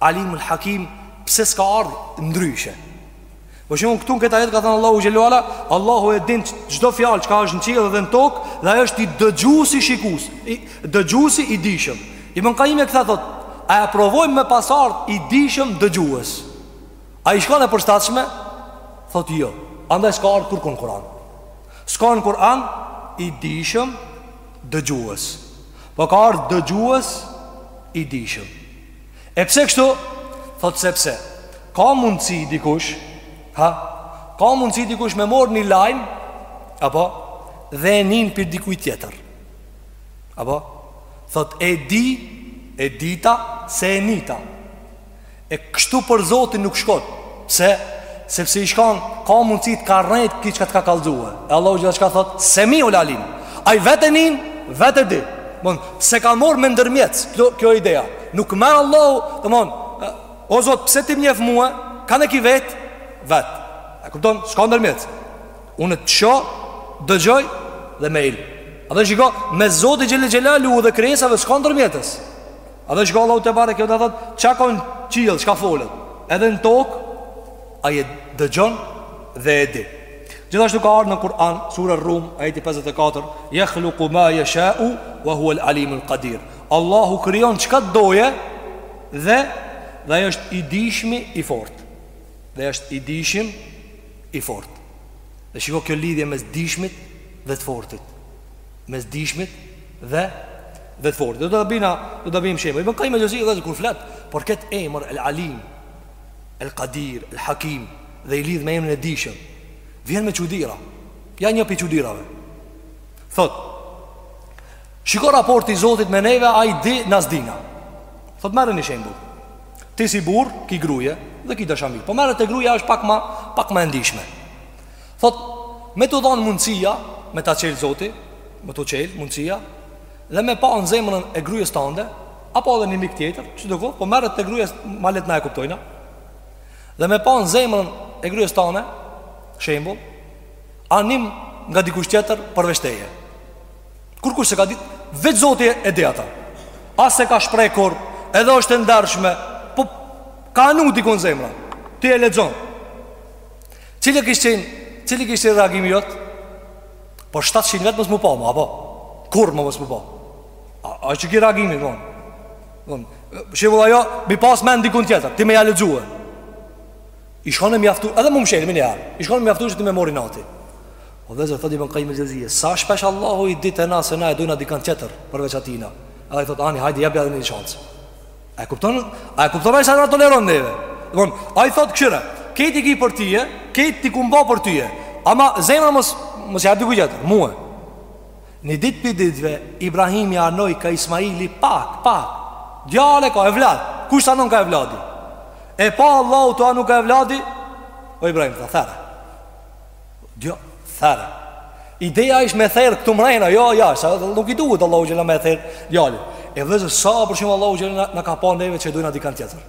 Speaker 1: Alimul Hakim pse s'ka ardh ndryshe. Për shembull këtu në këtë ajet ka thënë Allahu xhelle ue ala, Allahu e din çdo fjalë çka është në qiell dhe në tokë dhe ai është i dëgjuesi shikues, i dëgjuesi i dijshëm. Ibn Kajjimi këta thot, a e provojmë me pas ardh i dijshëm dëgjues. A i shkon e përshtatshme? Thot jo. Andaj s'ka ardh kurrkun n' Kur'an. S'ka në Kur'an i dijshëm dëgjues. Po ka ardh dëgjues i dijshëm. E pse kështu? Thot sepse ka mundësi dikush, ha, ka mundësi dikush me mor një lajm apo dhe e nin pi dikujt tjetër. Apo thot e di e dita, s' e nita. E kështu për Zotin nuk shkon. Se, sepse i shkon, ka mundësi t' ka rrejt ky çka të ka kallzue. E Allahu gjitha çka thot, Semiul Alim. Ai vetë e nin, vetë e di. Mon, s'e ka morë me ndërmjetës, kjo, kjo ideja. Nuk merr Allahu, të mon, o zotë, pse ti m'njef muë, ka në ki vetë, vetë. E kupton, s'ka ndërmjetës. Unë të shoh, dëgjoj dhe me ilë. Edhe shiko, mes Zotit xhelle xhelalu dhe krijesave s'ka ndërmjetës. Edhe çka Allahu tebareke ue teala thot Çka ka në qiell, çka folet Edhe në tokë Ai e dëgjon dhe e di Gjithashtu ka ardhë në Kur'an Surë Rum, ajeti 54 Jakhluku ma jeshau Wa huwel alim el qadir Allahu krijon çka të doje Dhe Dhe është i dijshmi i fort Dhe është i dijshëm i fort Dhe shiko kjo lidhje mes dijshmit dhe të fortit mes dijshmit dhe dhe të fortit. Do ta bëjmë, do ta bëjmë shembull. Ibn Qayyim al-Xheuzi kur flet për këtë emër El Alim, El Qadir, El Hakim dhe i lidh me emrin e Dijshëm, vjen me çudira. Ja një pi çudirave. Thot. Shiko raporti i Zotit me neve, ai di na s'dina. Thot merre një shembull. Ti si burr, ki gruje dhe ki dashamir. Po merret te gruaja është pak më pak më e ndihshme. Thotë, Me t'u dhanë mundësia, me ta çelë Zoti, me t'u çelë mundësia dhe me pa në zemrën e gruajës tande, apo edhe një mik tjetër, çdo qoftë, po merret te gruaja, ma lehtë na e kuptojna. Dhe me pa në zemrën e gruajës tande, shembull, anim nga dikush tjetër përveç teje. Kurrkush s'e ka ditë, veç Zoti e di ata. As s'e ka shpreh kurr, edhe është e ndershme, po ka anu dikah zemra. Ti e lexon. Cili kishte qenë, cili kishte qenë reagimi jot? Po 700 vjet mos me pa, apo kurr më mos me pa. A ai çka reagimi von? Von, shembull ajo me pas mend dikun tjetër, ti me ja lexue. I shkonë mjaftu, edhe më mshel më një herë. I shkonë mjaftu se ti me mori nati. O vezë thotë ibn Qayyim al-Juzeyy, sa shpesh Allahu i ditë na se na e dojna dikant tjetër përveç atina. Edhe i thotë ani, hajde jap edhe një shans. A e kupton? A e kupton ai sa na toleron neve? Don, ai thot kshyre, krejt i ki për tyje, krejt i kum bo për tyje. Ama zemra mos mos ja ep dikuj tjetër. Mua. Ni ditë pi ditëve Ibrahimi anoi ka Ismaili pak, pak. Djalë e ka, evlad. Kush s'anon ka evladi? E pa Allahu tu anu ka evladi? O Ibrahim, tha, there. Djo, there Ideja ish me therë këtu mrena Jo, jo, se nuk i duhet Allahu xhela me therë Djali E vllezër, sa për shembull Allahu xhela na ka pa neve që e dojna dikan tjetër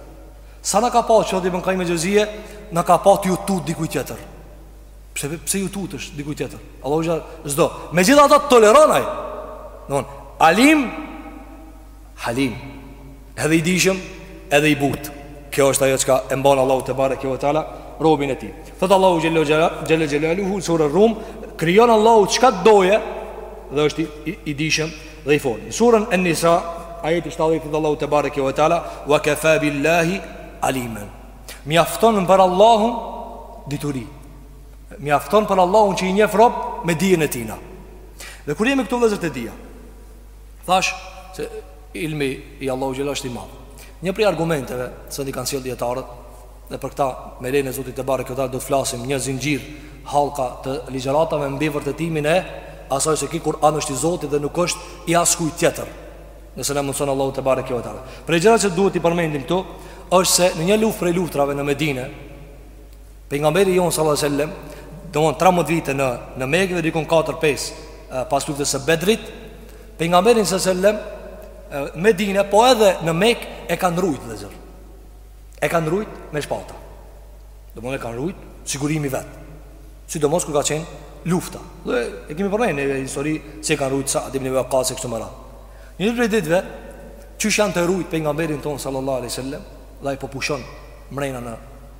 Speaker 1: Sa na ka pa që të i përnkaj me gjëzije Na ka pa tu ju tut dikuj tjetër Pse, pse ju tut është dikuj tjetër Allahu xhela, s'do Me gjitha ata të toleron ai Alim Halim, edhe i dijshëm, edhe i but. Kjo është ajo çka e mban Allahu te bareke ve teala robin e tij. Thot Allahu xhele xhele xhelaluhu n'sura Rum, krijon Allahu çka doje dhe është i, i dijshëm dhe i fortë. Surën An-Nisa, ajeti 70 thot Allahu te bareke ve teala, "Wa kafa billahi aliman." Mjafton për Allahun dituri. Mjafton për Allahun që i njef rob me dijen e tina. Dhe kur jemi këtu vllezër te dija, Thash se ilmi i Allahu xhela është i madhë Një prej argumenteve se na i kanë sjell dijetarët Dhe për këta me lejnë e Zotit tebareke ve teala do të flasim një zinxhir Hallka të ligjëratave mbi vërtetimin e Asaj se ky Kuran është i Zotit dhe nuk është i askuj tjetër Nëse na mundëson Allahu tebareke ve teala Prej gjëra që duhet t'i përmendim këtu është se në një luft prej luftrave në Medine Pejgamberi jon sallallahu alaihi wasallam, domthon 13 vite në në Mekë dhe dikun 4-5 pas luftës së Bedrit, pejgamberin sallallahu alaihi wasallam Medine po edhe në Mekë e kanë rujt vllezër. E kanë rujt me shpata. Domthon e kanë rujt sigurimi vet. Sidomos kur ka qenë lufta. Dhe e kemi përmen në histori si e kanë rujt Sa'd ibn Vakas e kështu me radhë. Një prej ditëve qysh janë tu e rujt pejgamberin ton sallallahu alaihi wasallam, dhe ai po pushon mrena në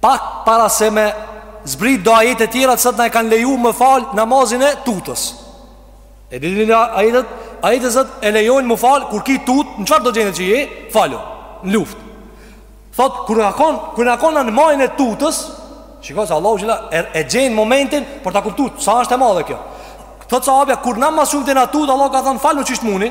Speaker 1: Pak para se me zbrit do ajet e tjera Cëtë na e kanë leju me falë namazin e tutës E dini ajetet Ajetet cët e lejojnë m'u falë Kur ki tut në çfarëdo gjenje që je Falu në luft Thot kur jena konë Kur jena konë në majën e tutës Shiko se Allahu xhela e, e gjen momentin Për ta kuptu sa është e madhe kjo Thot sahabja kur jena ma s'shumti në tutë Allah ka thënë falu qysh t'muni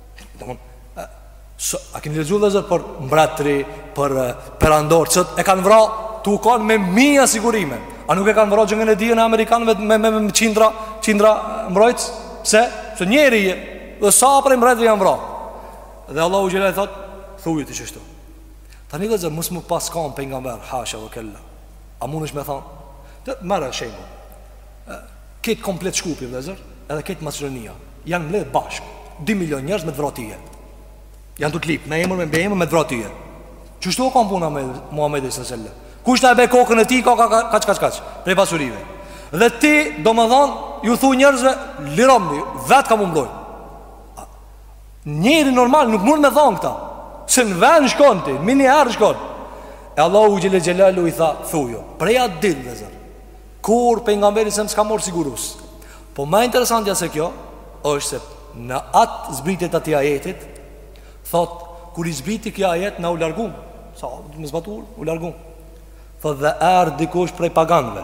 Speaker 1: A keni lexu vllezër për mbretëri, për perandorë, cët e kanë vra tu kanë me mija sigurime. A nuk e kanë vra Xhon Kenedin e amerikanëve me me me qindra, qindra mbrojtës? Pse? Se njeri je, dhe sa prej mbretëri janë vra. Dhe Allahu xhela i thot, thuj ti qështu. Tani vllezër mos me pas kanë pejgamber, hasha wa kella. A mundesh me thon? Të marrë shemb. Këtë komplet Shkupi vllezër, edhe këtë Maqedonia. Janë mbledh bashk 2 milion njerëz me të vra tyje. Janë tu t'lyp me emër me emër me të vra tyje. Qështu o kan puna e Muhamedit sallallahu alaihi wasallam. Kush na e bje kokën e tij ka kaq, ka kaq prej pasurive. Dhe ti domethon ju thu njerëzve liromni, vet kam u mbrojt. Njeri normal nuk mund me thon këta. Se në vend shkon ti, menjëherë shkon. E Allahu xhele xhelaluhu i tha thuju. Prej atë ditë vllezër. Kurr pejgamberi sem s'ka marr sigurus. Po ma interesantja se kjo është se në atë zbritje të atij ajetit thot kur i zbriti kjo ajet na u largu. Sa me zbatu, u largu. Thot dhe erdh dikush prej paganëve.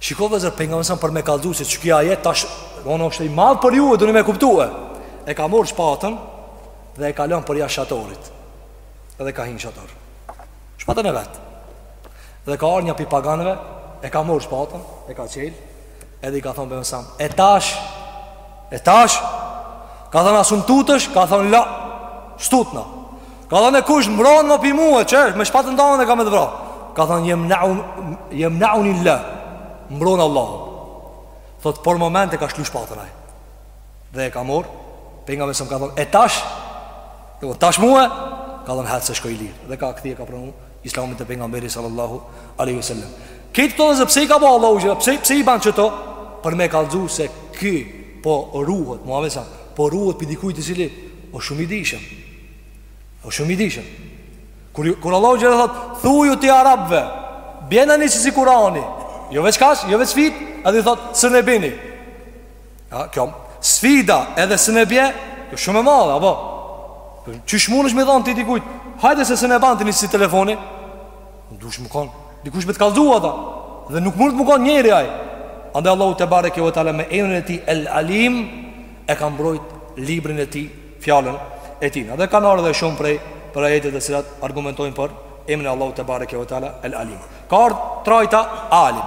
Speaker 1: Shiko vllezër, pejgamberi sem për me kallzu se qiky ajet tash domethonë është i madh për ju e doni me kuptu e E ka morë shpatën dhe e ka lon përjashta shatorit Edhe ka hi në shator Shpatën e vet. Dhe ka ardhur një pi paganëve, e ka marrë shpatën, e ka çel, edhe i ka thënë pejgamberit sa, "E tash, e tash." Ka thënë a s'po tutesh, ka thënë la, s'tutna. Ka thënë kush t'mbron ma pi mua, qe, me shpatën tane kam me të vra. Ka thënë jemneuni, jemneunillah. M'mbron Allahu. Thot për moment e ka lshu shpatën ai. Dhe e ka mor Pejgamberi sem ka thonë E tash E po tash mue Ka thonë hec shko i lirë Dhe ka kthy e ka pranu Islamin te pejgamberi sallallahu aleyhi sallam Krejt këto vllezër pse i ka bo Allahu xhele Pse, pse i ban qëto Për me kallzu se ky Po ruhet Muhammed sa Po ruhet prej dikujt i cili O shumë i dishëm O shumë i dishëm Kur, kur Allahu xhele thot Thuju ti arabve Bjena një si si kurani Jo veç kaq, jo veç sfidë Edhe i thot s'un e bini Ja, kjo sfida edhe s'un e bjen, kjo shumë e madhe, apo? Qysh mundesh me i thonë ti dikujt, hajde se s'un e ban ti një si telefoni, mundet me konë, dikush me të kallzu ata, dhe nuk mundet me konë njeri ai. Andaj Allahu tebareke ve teala me emrin e tij, El Alim, e ka mbrojt librin e tij, fjalën e tij. Dhe kanë ardhë shumë prej, prej ajeteve të cilat argumentojnë për emrin e Allahut tebareke ve teala, El Alim. Ka ardh trajta Alim.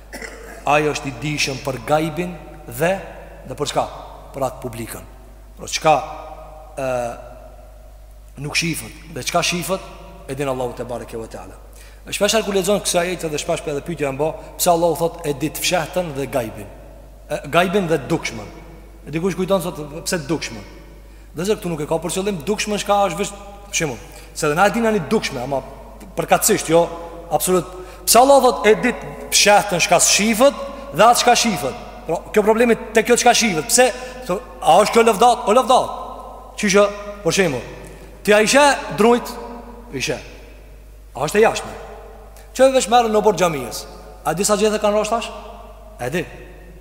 Speaker 1: Ai është i dijshëm për gajbin dhe dhe për çka? Për atë publikën. Pra çka nuk shifet, dhe çka shifet, e din Allahu tebareke ve teala. Shpeshherë kur lexon këto ajete dhe shpesh edhe pyetje më bo, pse Allahu thot e di t'fshehtën dhe gajbin? Gajbin dhe t'dukshmën. E dikush kujton thot pse t'dukshmën? Vllezër këtu nuk e ka për qëllim t'dukshmën shka është veç për shembull. Se edhe na e dina një t'dukshme, ama përkatësisht, jo, absolut. Pse Allahu thot e di t'fshehtën shka s'shifet dhe atë shka shifet. Pra, ku o problemi te kjo shka shifet. Pse, thot, a është kjo lëvdat? O lëvdat. Qysh, për shembull. Ti a i sheh drujt? I sheh. A është e jashtme. Qe veç merre në oborr t'xhamisë. A di sa gjethe kanë ra tash? E di.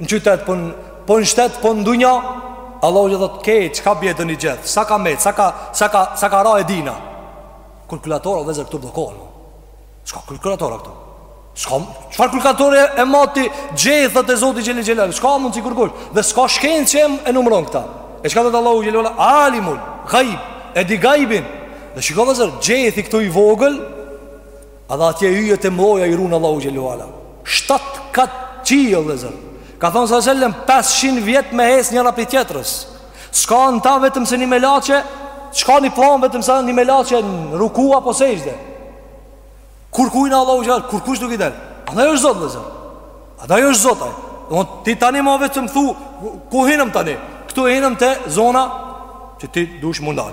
Speaker 1: Në qytet, po në po në shtet, po në dunja Allahu xhel thot, krejt, çka bjen edhe një gjeth Sa ka met, sa ka, sa ka, sa ka ra e dina Kalkulatorat vllezër këtu bllokohen S'ka kalkulatora këtu Çfar, çfar kalkulatori i mat Gjethët e Zotit xhele xhelalu S'ka mundsi kërkush Dhe s'ka shkencë që e numëron këta E çka thot Allahu xhelalu Alimul gajb, e di gajbin Dhe shiko vllezër, gjethi këtu i vogël Edhe atje yjet e mëdha i runë Allahu xhele ve ala. Shtat kat qiell vllezër. Ka thënë salallahu selem 500 vjet me hec njëra prej tjetrës. S'ka në ta vetëm se një melaçe, s'ka një pllam vetëm se një melaçe në ruku apo sexhde. Kur gjykon Allahu xhelalu, kur kush nuk i del. Ai është Zot vllezër. Ai është Zot. Ti tani ma vetëm thu ku hinëm tani. Këtu hinëm te zona që ti dush me u ndal.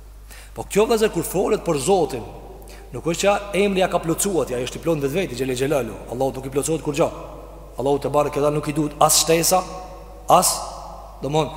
Speaker 1: Po kjo vllezër kur folet për Zotin Nuk është që emri ia ka plotësuar Ai është i plotë vetvetiu, xhele xhelalu Allahut nuk i plotësohet kurgjo Allahut tebareke ve teala nuk i duhet as shtesa As Domon,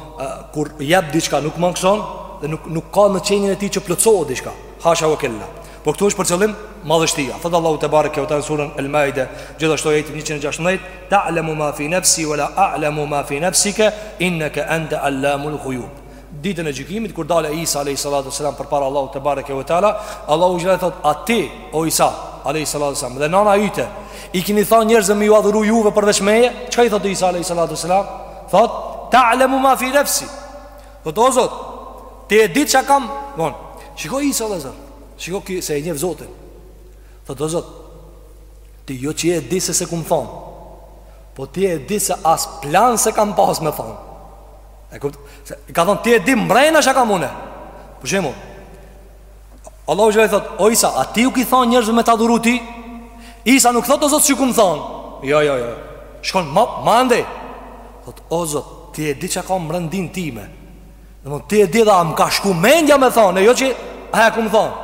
Speaker 1: kur jep diçka nuk mangësohet Dhe nuk, nuk ka në qenjën e tij që plotësohet diçka Hasha ve kella Po këtu është për qëllim madhështia Thotë Allahu tebareke ve teala në surën El Maide Gjithashtu ajeti 116 Ta'lemu ma fi nefsi Vela a'lemu ma fi nefsike Inneke ente allamul gujub Ditën e gjykimit kur dalë Isa alayhi salatu wasalam përpara Allahut tebareke ve teala, Allahu xhel i thot: "A ti o Isa alayhi salatu wasalam dhe nana yte i keni thënë njerëzve me ju adhuru juve përveç meje?" Çka i thot Isa alayhi salatu wasalam? Thot: "Ta'lamu ma fi nafsi." Thot o Zot, ti e di çka kam bon. Shiko Isai vllezër. Shiko ky se e njeh Zotin. Thot o Zot, ti jo që e di se s'e kom thon. Po ti e di se as plan s'e kam pas me thon. E kupton? S'i ka thonë, ti e di mbrena çka kam une. Për shembull, Allahu xhel i thot, o Isa, a ti u ki thonë njerzve me t'adhuru ti? Isa nuk thot, o Zot, s'u kum thonë? Jo, jo, jo. Shkon, ma, ma andej. Thot, o Zot, ti e di çka ka n'brendinë time. Domethënë, ti e di edhe a më ka shku mendja me thonë, e jo që, a e kum thonë?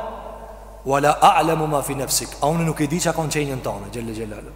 Speaker 1: Wala a'lamu ma fi nafsik. A unë nuk e di çka ka n'qenjen tonde, xhele xhelalu.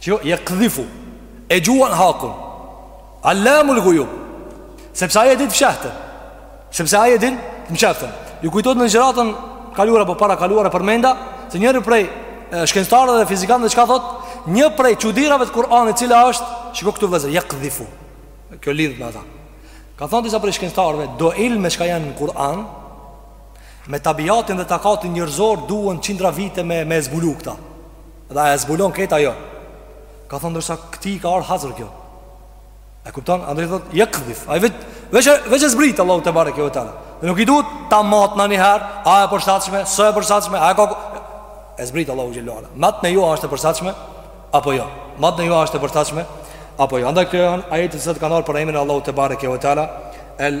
Speaker 1: Jo jekdhifu E gjuan hakun Allamul gujub Sepse ai e di të fshehtën Sepse ai e din të msheftën Ju kujtohet në ligjëratën e kaluar apo para kaluar e përmenda Se njëri prej shkenctarëve dhe fizikanëve çka thot Një prej çudirave të Kur'anit cila është Shiko këtu vllezër, jekdhifu Kjo lidhet me ata Kan thonë disa prej shkenctarëve Do ilme çka janë në Kur'an Me tabiatin dhe takatin njerzor Duhen qindra vite me, me i zbulu këta Dhe ai e zbulon këtë ajo Ka thonë ndërsa këtij ka ardh hazër kjo E kupton, andaj thotë, jakdhif Ai veç, veç, veç e zbret Allahu tebareke ve teala Dhe nuk i duhet ta matë nanjëherë A e përshtatshme, s'o e përshtatshme A e ka E zbret Allahu xhel-le ve ala Mateni ju a është e përshtatshme Apo jo Mateni ju a është e përshtatshme Apo jo Andaj këto janë ajetet që kanë ardh për emrin e Allahut tebareke ve teala El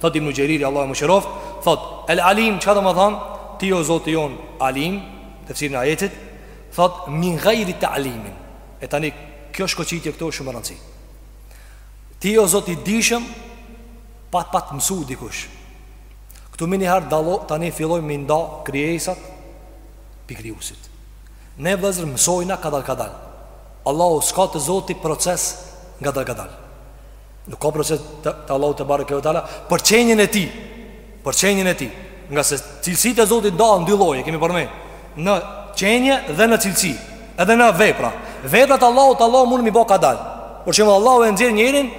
Speaker 1: Thot Ibn Xheriri, Allahu e mëshiroftë, thot, El Alim, çka domethan, ti o Zoti jonë, Alim, tefsirin e ajetit, thot, min gajri ta'limin. E tani, kjo shkoqitje këtu është shumë me rëndësi. Ti o Zot i dijshëm, pa të pas mësu dikush. Këtu meniherë dallo, tani filloj me nda krijesat, pi Krijusit. Ne vllezër mësojna kadal kadal. Allahu s'ka te Zoti proces ngadal kadal. Nuk ka proces te, te Allahu tebareke ve teala Për qenjen e tij Për qenjen e tij Ngase cilësitë e Zotit dahen dy lloje Kemi përmen Në qenje dhe në cilësi Edhe në vepra Veprat Allahu, Allahu mund mi bo kadal Për shembull Allahu e nxjerr njerin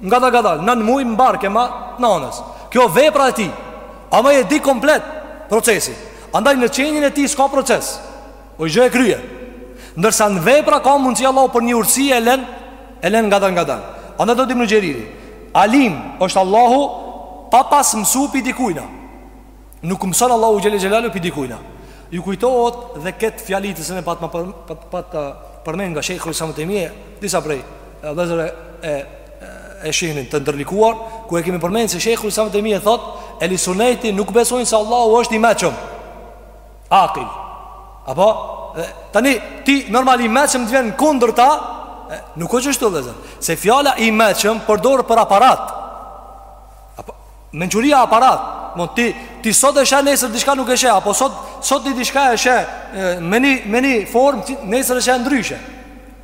Speaker 1: Ngadal kadal Nën mujë më bark e ma nanës Kjo vepra e tij Ama e di komplet Procesin Andaj në qenjen e tij s'ka proces O gjë e kryer. Ndërsa në vepra ka mundësi Allahu për një urtësi e lën e lën ngadalë ngadalë. Andaj thotë Ibnu Xheriri. Alim është Allahu pa pas mësu pi dikujna. Nuk mëson Allahu xhel-le xhelaluhu pi dikujna. Ju kujtohet dhe këtë fjali të sene pat më për, pat, pat përmen nga Shejhul Islam Ibn Tejmije, disa prej vllezërve e, e shihnin të ndërlikuar, ku e kemi përmen se Shejhul Islam Ibn Tejmije thot, Ehli Suneti nuk besojnë se Allahu është i meçëm. Akil. Apo tani ty normal i meçëm të vjen kundërta, nuk është ashtu vllezër. Se fjala i meçëm përdoret për aparat. Apo mençuria aparat, mo ti ti sot e she nesër diçka nuk e shë, apo sot sot ti diçka e she me një me një form nesër e she ndryshe.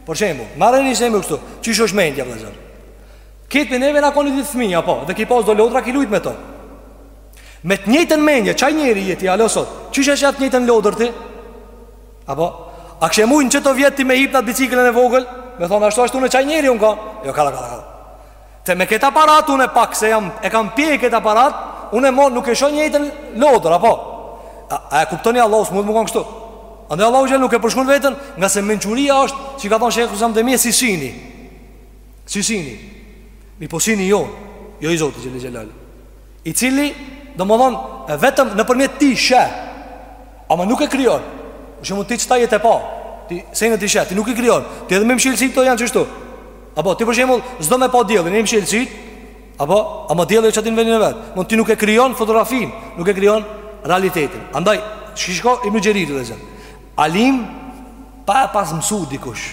Speaker 1: Për shembull, marrni shembull kështu, qysh është mendja vllezër. Këtë neve na kon ni ditë fëmija, po, dhe ki pas do lodra ki lujt me to. Me të njëjtën mendje, qaj njeri je ti alo sot? Qysh e she atë njëjtën lodër ti? Apo a kishe mujt qeto vjet ti me hip në biciklën e vogël? Me thon ashtu ashtu unë qaj njeri un ka. Jo kalla kalla kalla. Te me këtë aparat unë pak se jam e kam pjek këtë aparat, unë mo nuk e shoh njëjtën lodër apo? A, a e kuptoni Allahu s'mund me kon kështu? Andaj Allahu xhel nuk e përshkon veten, ngase mençuria është, çka thon Shejhul Islam Tejmije si syni. Si syni. Mirëpo syni jo, jo i Zotit xhel-le xhelaluhu. I cili, domethënë, vetëm nëpërmjet tij sheh. Ama nuk e krijon. Për shembull ti qeta je t'e pa. Ti se në ti sheh, ti nuk e krijon. Ti edhe me mshel sytë këto janë qështu. Apo ti për shembull s'do me pa diellin, i mshel sytë. Apo ama dielli është aty në vendin e vet. Mund ti nuk e krijon fotografin, nuk e krijon realitetin. Andaj shiko Ibn Xheriri thotë. Alim pa e pas mësu dikush.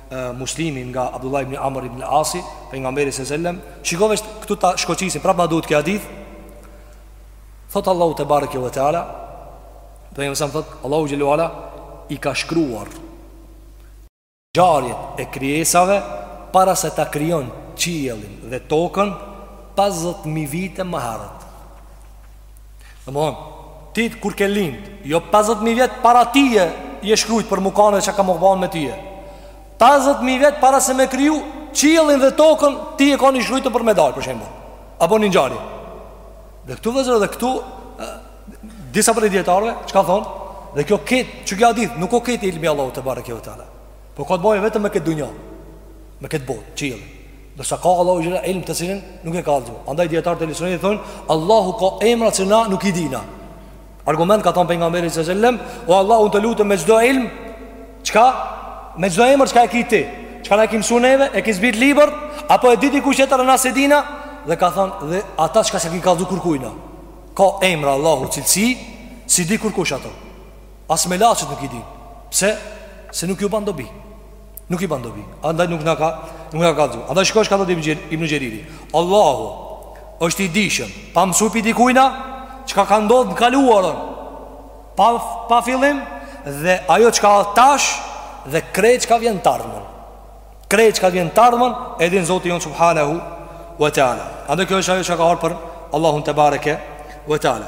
Speaker 1: Muslimi nga Abdullah ibn Amr ibn Asi, pejgamberi sallallahu alajhi wasallam, shiko ve këtu ta shkoqisim prapë na duhet ky hadith. Thot Allahu tebareke ve teala, pejgamberi sa thot Allahu xhele ue ala i ka shkruar ngjarjet e krijesave para se ta krijon qiellin dhe tokën 50000 vite më herët. Domethënë, ti kur ke lind, jo 50.000 vjet para teje, je shkrujt për me kanë edhe çka me u ba me tije. 50.000 vjet para se me kriju qiellin dhe tokën, ti je kanë i shkrujtun për me dalë, për shembull. Apo një njeri. Dhe këtu vllezër dhe këtu, disa prej dijetarve, çka thonë, dhe kjo ketë, qeky hadith, nuk o krejt ilmi i Allahut tebareke ve teala. Po ka të bojë vetëm me këtë dunja, me këtë botë, qiellin. Ndërsa ka Allahu xhele ue ala ilm të cilin nuk e ka kallzu. Andaj dijetarët e Sunnetit thonë, Allahu ka emra që na nuk i dina. Argument ka thënë pejgamberi sallallahu alajhi wasallam, "O Allah, unë të lutem me çdo ilm, çka me çdo emër çka e ki ti, çka na e ki mësu neve, e ki zbrit libër, apo e di dikush tjetër e na s'e dina?" Domethënë, "Dhe ata çka s'e ki kallzu kurkujna. Ka emra Allahu cilësi, s'i di kurkush ato. As melaqet nuk i din. Pse? Se nuk ju ban dobi." Nuk i ban dobi. Andaj nuk na ka nuk na ka kallzu. Andaj shiko çka thotë Ibn Xheriri. Allahu është i dishëm. Pa mësu pi dikujna çka ka ndodh në t'kaluarën. Pa pa fillim dhe ajo çka është tash dhe krejt çka vjen t'ardhmen. Krejt çka vjen t'ardhmen e din Zoti jon subhanahu wa taala. Andaj kjo është ajo çka ka ardhur për Allahun tebareke wa taala.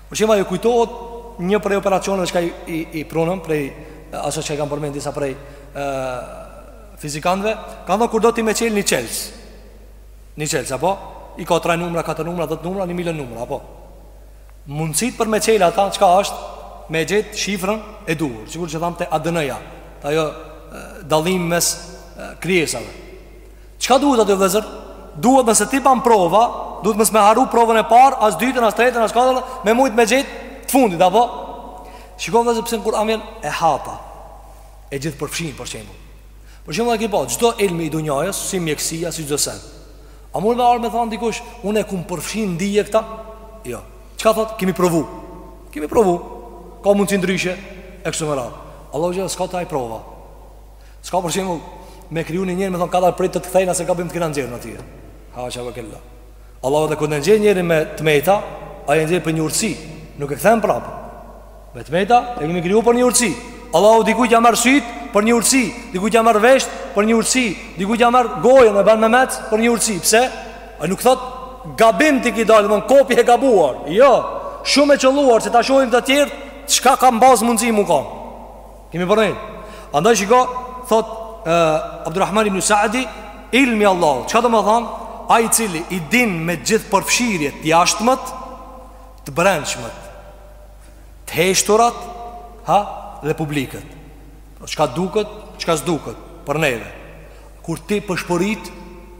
Speaker 1: Për shembull a ju kujtohet një prej operacioneve çka i, i, i prunëm prej asaj çka i kanë përmend disa prej e, fizikantëve, kanë thonë kur do ti me çel një çelës. Një çelës, apo? I ka 3 numra, 4 numra, 10 numra, 1 milion numra, apo? Mundësit për me çel ata, çka është? Me gjet shifrën e duhur, sikur që thamë te ADN-ja, ajo dallimi mes krijesave. Çka duhet aty vllezër? Duhet nëse ti ban prova, duhet mos me harru provën e parë, as dytën, as tretën, as katërën, me mujt me gjet të fundit, apo? Shiko vllezër pse në Kur'an vjen ehata, e gjithëpërfshin për shembull. Për shembull e ki pa, çdo ilmi i dunjasë, si mjekësia, si çdo sen. A mund me ardh me thonë dikush, unë e kum përfshi n'dije këta? Jo. Çka thotë, kemi provu. Kemi provu. Ka mundsi ndryshe, e kështu me radhë. Allahu xhele, s'ka te ai prova. S'ka për shembull me kriju një njeri me thon ka dal prit të të kthejna se gabim të kena nxjerr në tije. Hasha ve kella. Allahu dhe kur të nxjerr njeri me të meta, ai nxjerr për një urtësi, nuk e kthen prapë. Me të meta e kemi kriju për një urtësi. Allahu dikujt ja marr syt për një urtësi, dikujt ja marr vesht për një urtësi, dikujt ja marr gojën e bën memec për një urtësi. Pse? Ai nuk thot gabim ti ki dalë, domthon kopje e gabuar. Jo. Shumë e qëlluar se ta shohin të tjerët çka ka pas mundësi me kon. Kemi përrejnë Andaj shiko Thot uh, Abdurrahman ibn Saadi Ilmi Allahu Çka domethanë Ai i cili i din me gjithëpërfshirje Të jashtmet Të brendshmet Të heshturat Ha Dhe publiket pra, Çka duket Çka s'duket Për neve Kur ti pëshpërit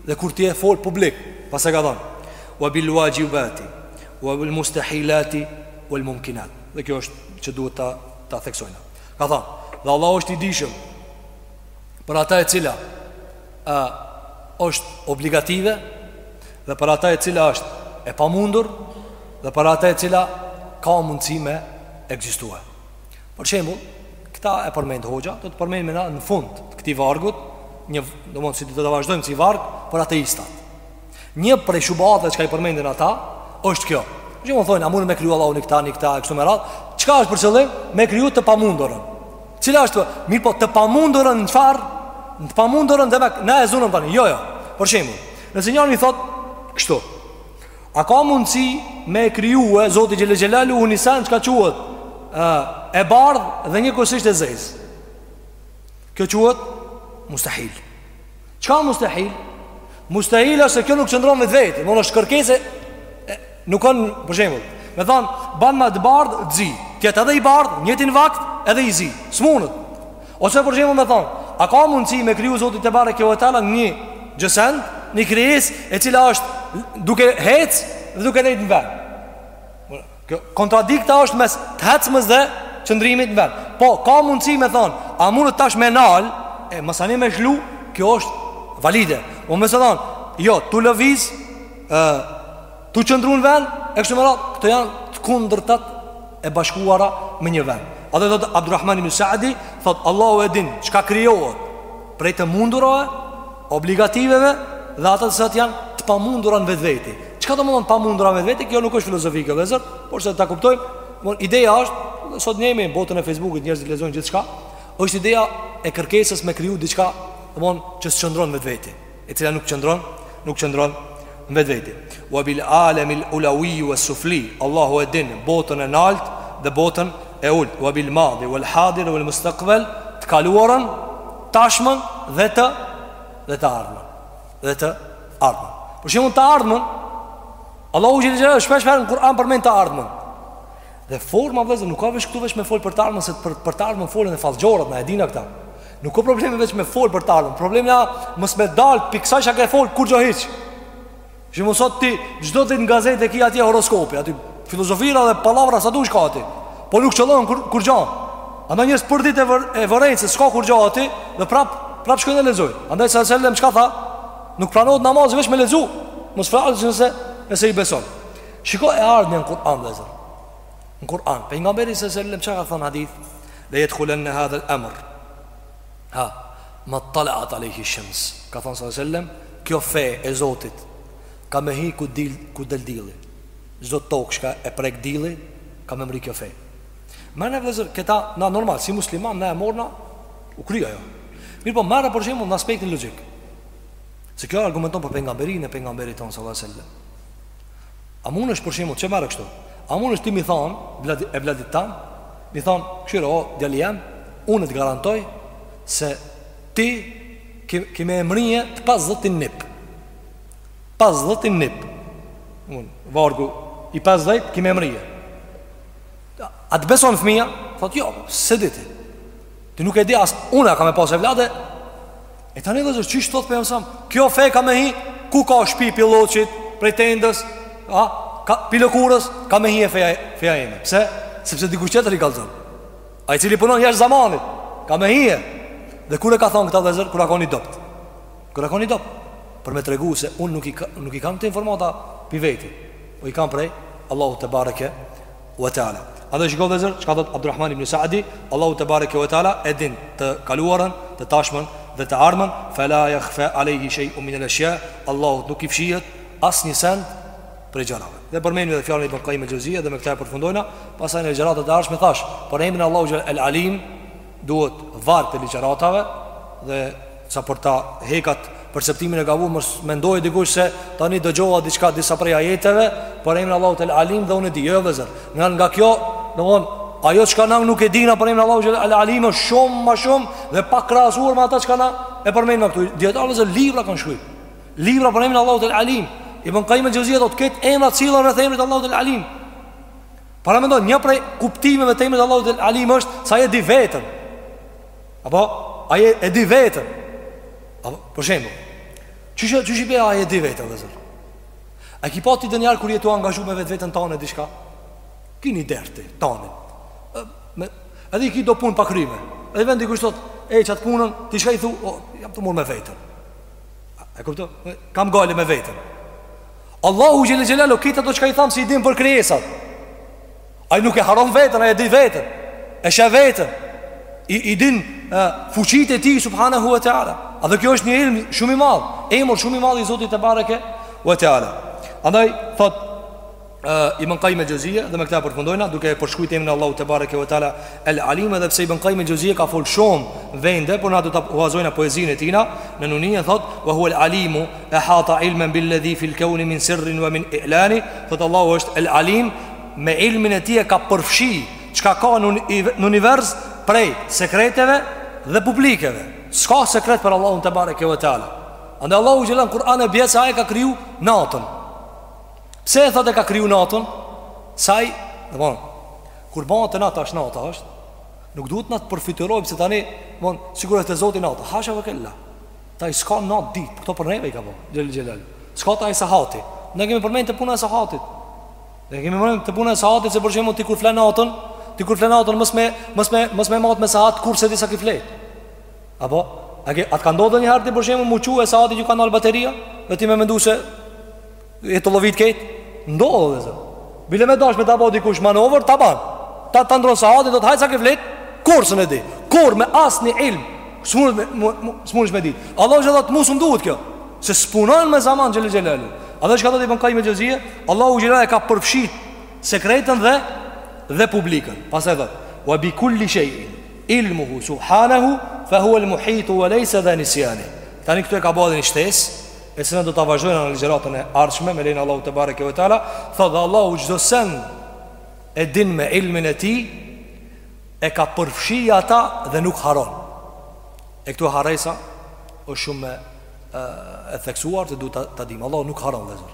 Speaker 1: Dhe kur ti e fol publik Pastaj ka thanë Wa bil wajibati Wa bil mustahilati Wa bil mumkinat Dhe kjo është që duhet ta ta theksojna. Ka thënë, dhe Allahu është i dijshëm për ata e cila ë është obligative dhe për ata e cila është e pamundur dhe për ata e cila ka mundësi me ekzistue. Për shembull, këta e përmend hoxha, do ta përmendim na në fund të këtij vargut, një domthon si do ta vazhdojmë si varg për ateistat. Një prej shubuhateve çka i përmendin ata, është kjo. Që me thonë, a mund me kriju Allahu ni këta, një këta, e kështu me radhë, çka është për qëllim? Me kriju të pamundurën. Cila është për? Mirëpo, të pamundurën çfarë, në të pamundurën dhe me, na e zunëm tani, jo, jo. Për shemë, nëse njëri thotë, kështu, a ka mundësi me kriju Zoti Xhelle Xhelaluhu ni sen çka quhet e, e bardhë dhe njëkohësisht e zezë? Kjo quhet mustahil. Çka mustahil? Mustahil është se kjo nuk qëndron në vetvete, por është kërkesë nuk kanë për shembull. Me thon, banma të bardh t'zi. T'jetë edhe i bardh, njëtin vakt edhe i zi. S'munet. Ose për shembull me thon, a ka mundësi me kriju Zoti Tebareke ve Teala një gjësend, një krijesë e cila është duke hec dhe duke nejtë në vend. Kjo kontradikta është mes të hecmës dhe qëndrimit në vend. Po, ka mundësi me thonë, a mundet tash me nalë, e masanej me lshu, kjo është valide. Po nëse thonë, jo, tu lëviz, e, tu qëndru në vend, e kështu me radhë, këto janë të kundërtat e bashkuara me një vend. A dhe thotë Abdurrahman ibn Saadi, thotë Allahu e din, çka krijohet prej të mundurave, obligativeve dhe ata të cilat janë të pamundura në vetvete. Çka domethonë t'pamundura në vetvete? Kjo nuk është filozofike, vëllezër, por se ta kuptojmë, por ideja është sot ne jemi në botën e Facebookut, njerëzit lexojnë gjithçka. Është ideja e kërkesës me kriju diçka, domthon që s'qëndron në vetvete, e cila nuk qëndron, nuk qëndron në vetvete. Wa bil alamil ulawi was sufli, Allahu e din botën e naltë dhe botën e ulët. Wa bil madi wal hadir wal mustaqbal, të kaluarën tashmën dhe të dhe të ardhmën. Dhe të ardhmën. Për shembull të ardhmën, Allahu xhël xhël shpesh herë n'Kur'an përmend të ardhmën. Dhe forma vllezër nuk ka veç këtu veç me fol për të ardhmën se për për të ardhmën folën edhe fallxhorët na e dina këta. Nuk ka problemi veç me fol për të ardhmën. Problemi a mos me dal pi ksaj sa ke fol kurgjo hiç. Si më sot ti çdo ditë në gazetë ki atje horoskopi, aty filozofira dhe pallavra sa dush ka aty. Po nuk qëllon kur kurgjo. Andaj njerëz për ditë e vërejnë se s'ka kurgjo aty dhe prap prap shkojnë të lexojnë. Andaj sa selam çka tha? Nuk pranohet namazi vetëm me lexu. Mos fal nëse nëse i beson. Shiko e ardhmja në Kur'an vllezër. Në Kur'an, pejgamberi sa selam çka ka thënë hadith? Le yadkhulan hadha al-amr. Ha, ma talaat alejhi shëms, ka than sallallahu sellem, kjo fe e Zotit, ka me hi ku, dil, ku del dilli. Çdo tokë çka e prek dilli, ka me mri kjo fe. Merrne vllezër, këta, na normal, si musliman, na e morna, u kry ajo. Mirëpo, merre për shembull në aspektin logik. Se kjo argumenton për pengamberin e pengamberit tonë, sallallahu sellem. A mund është për shembull, qe merre kështu A mund është ti me i than, vladi, evladit tan Me i than, kqyr, o, djali jem Unë të garantoj Se ti Ki me e mrri të pesdhetin nip Pesdhetin nip Unë, vargu I pesdhet, ki me e mrri A të beson fëmija? Thotë, jo, s'e di ti Ti nuk e di as Unë a kam me pas evlad E tani vllezër, qysh thot për jam sam? Kjo fe ka me hi, ku ka shpi pi lloçit, prej tendës, a, ka, pi lëkurës, ka me hi feja, feja eme. Pse? Sepse dikush tjetër i kallzon. Ai i cili punon jashtë zamanit, ka me hi e. Dhe kur e ka thon këta vllezër, kur a kon i dobt. Kur a kon i dobt. Për me tregu se unë nuk i, nuk i kam të informata pi veti. O po i kam prej, Allahu tebareke, Ve Teala. Edhe shiko vllezër, çka thot Abdulrahman ibn Sa'di, Allahu tebareke ve Teala e din të kaluarën, të tashmen dhe të ardhmen, fela yakhfa alayhi shay'un min al-ashya, Allahu nuk i fshihet asnjë send prej gjërave. Dhe përmendim edhe fjalën e Ibn Qayyim al-Juzeyy dhe me këtë e përfundojna, pastaj në ligjëratat e ardhshme thash, për emrin Allahu el-Alim Duhet varg të ligjëratave dhe sa për ta hekat perceptimin e gabuar mos mendojë dikush se tani dëgjova diçka disa prej ajeteve, për emrin Allahut el Alim dhe unë di, jo vllezër. Nga nga kjo, domthon ajo çka na nuk e dina për emrin Allahut el Alim është shumë më shumë dhe pa krahasuar me ata çka na e përmendën këtu. Dietarë vllezër libra kanë shkruar. Libra për emrin Allahut el Alim. Ibn Qayyim al-Juzeyri do të ketë emra të cilën rreth emrit Allahut el Alim. Paramendoni, një prej kuptimeve të emrit Allahut el Alim është se ai e di vetën. Apo ai e di vetën. Apo për shembull, qysh qysh i bje ai e di vetën vëllezër. A ki pa ti ndonjëherë kur je tu u angazhu me vetë vetën tane diçka? Ki ni dert tane. Me, edhe i ki do punë pa kryme. Edhe vjen dikush të thot, e qatë punën, ti çka i thu, o, jam tu u marr me vetën. E kupton? Kam gajle me vetën. Allahu xhel-le xhelaluhu këto çka i thamë se i din për krijesat. Ai nuk e harron veten, ai e di veten. E sheh veten. I i din fuqitë e tij subhanahu wa taala. Edhe kjo është një ilm shumë i madh, emër shumë i madh i Zotit te bareke wa taala. Andaj thotë Ibn Qayyim al-Jawziyya dhe me këtë përfundojna duke përshkruajtur emrin e Allahut te bareke wa taala al-Alim edhe pse Ibn Qayyim al-Jawziyya ka fol shumë vende, po na do ta huazojna poezinë e tij në Nunia thot wa huwa al-Alimu Ehata ilmen bil ledhi fil keuni min sirrin ve min ilani Thotë Allahu është el alim Me ilmin e tij e ka përfshi Çka ka në univers prej sekreteve dhe publikeve S'ka sekret për Allahun tebareke ve teala Andaj Allahu xhel-le në Kur'an e bjen se ai e ka kriju natën Pse e thotë e ka kriju natën? Saj, dhe bon, kur bon te na natë është natë është Nuk duhet na të përfytyrojmë se tani, bon, sikur e te Zoti natë Hasha ve kella Te ai s'ka natë ditë, këto për neve i ka bo, xhel-le xhelaluhu S'ka te ai sahati, ne e kemi përmend te puna e sahatit Ne e kemi përmend te puna e sahatit, se për shembull ti kur fle natën Ti kur fle natën, mos me, mos me, mos me matë me sahat, kurrë s'e di sa ki flet Apo, a ke, a të ka ndodh ndonjëherë ty, për shembull m'u çu e sahatit iu ka nalë bateria Dhe ti me mendu se, E të lëvit krejt Ndodh vëllezër Bile me dash me ta bo dikush manovër Ta ban Ta të ndrron sahatin Do të thotë hajt sa ke flet Kurrë s'e di Kurrë me asnjë ilm S'mund me, me, me, me dit Allahut xhel-le shanuhu s'i duhet kjo Se s'punon me zaman xhel-le xhelaluhu Edhe çka thotë Ibn Kajjim el Xheuzije Allahu xhel-le e ka përfshi Sekreten dhe Dhe publiken Pastaj edhe Wa bi kulli shejin Ilmuhu subhanahu Fa huwa l muhitu Wa lejse dha nisjani Tani këtu e ka bo edhe një shtesë e se ne do ta vazhdojmë në ligjëratën e ardhshme me lejen e Allahut te bareke ve teala thot dhe Allahu çdo sen e din me ilmin e tij e ka përfshi ata dhe nuk harron e këtu harresa është shumë e, e theksuar duhet ta, ta dim Allahu nuk harron vëllezër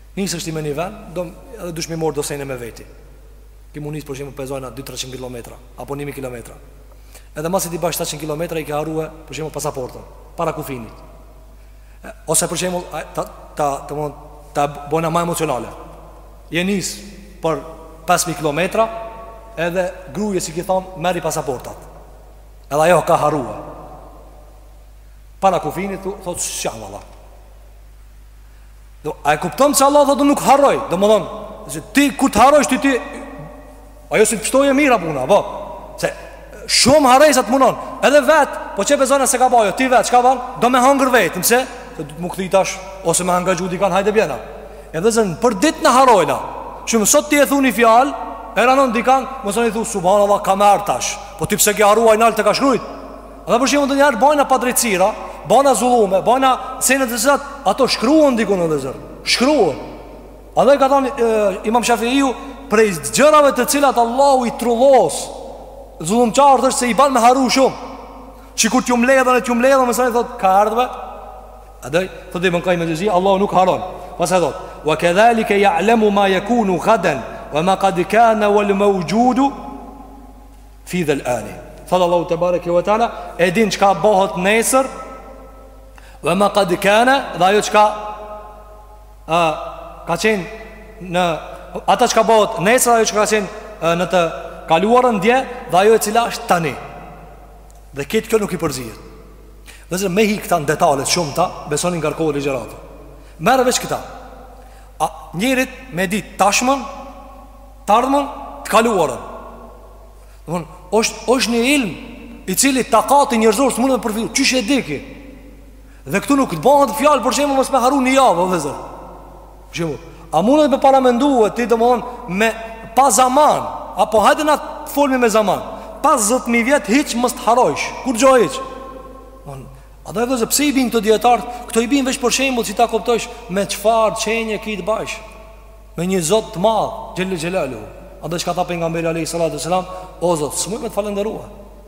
Speaker 1: Nisësh ti në një vend, do edhe dush me i marr do sene me veti. Ki m'u nisë për shembull po e zojna 2-300 km, apo 1.000 km. Edhe masi t'i bajsh 700 km, i ke harrue për shembull pasaportën, para kufinit. Ose për shembull, ta, ta, të mund, ta bojna ma emocionale. Je nisë për 5.000 km, edhe grujes i ki thanë, merri pasaportat. Edhe ajo ka harrue. Para kufinit, thotë, shë janë, Allah. Do, a e kupton që Allahu thotë nuk harroj Domethonë që ti kur të harrojsh ti A jo si të pështoj e mira puna po. Se shumë harresa të mundon Edhe vet Po që për zona se ka bajo Ti vet çka ban Do me hangër vetë Nëse Se du të më këthi tash Ose me angazhu dikan hajde bjena Vëllezër Për ditë na harrojna Shembull sot ti e thu një fjalë E ranon dikan Masanej thu Subhanallah ka me tash Po ti pse ke harru aj nalt e ka shkrujt Dhe për shembull ndonjëherë bajna padrejtësira, bajna zullume, bajna sene të cilat ato shkruhen dikun vëllezër. Shkruhen. Andaj ka thonë Imam Shafiu prej gjërave të cilat Allahu i trullos zullumqarët është se i ban me harru shumë. Që kur t'ju mbledhen e t'ju mbledhen, masanej thot ka ardhve. Andaj thot Ibn Kajim el Xheuzi, Allahu nuk harron. Pastaj thot, "Wa kadhalika ya'lamu ma yakunu ghadan wa ma qad kana wal mawjudu Fi dhel ani Thotë Allahu tebareke ve teala E din çka bëhet nesër Wa ma qad kana Dhe ajo çka a, Ka qenë në Ata çka bëhet nesër Ajo çka ka qenë në të kaluarën dje Dhe ajo e cila është tani Dhe këtij kjo nuk i përzihet Vëllezër me hi këta në detale të shumta Besoni ngarkohet ligjërata Merre veç këta A njeri me ditë tashmen Të ardhmen, të kaluarën Dhe është, është një ilm I cili takati njerëzor s'mundet me përfitu Qysh e di ky Dhe këtu nuk po bëhet fjalë për shembull Mos me harru një javë vëllezër Shembull A mundesh me paramendu ti domethënë Me pa zaman Apo hajde na të folmi me zaman Pesëdhjetë mijë vjet hiç mos të harrojsh Kurgjo hiç Andaj vëllezër pse i bijnë dijetarët Këto i bijnë veç për shembull Si ta kuptojsh me çfarë qenie ki të bajsh Me një Zot të madh, Xhelle Xhelalu. Andaj çka tha pejgamberi alayhi salatu sallam, o Zot, s'muj me të falënderu.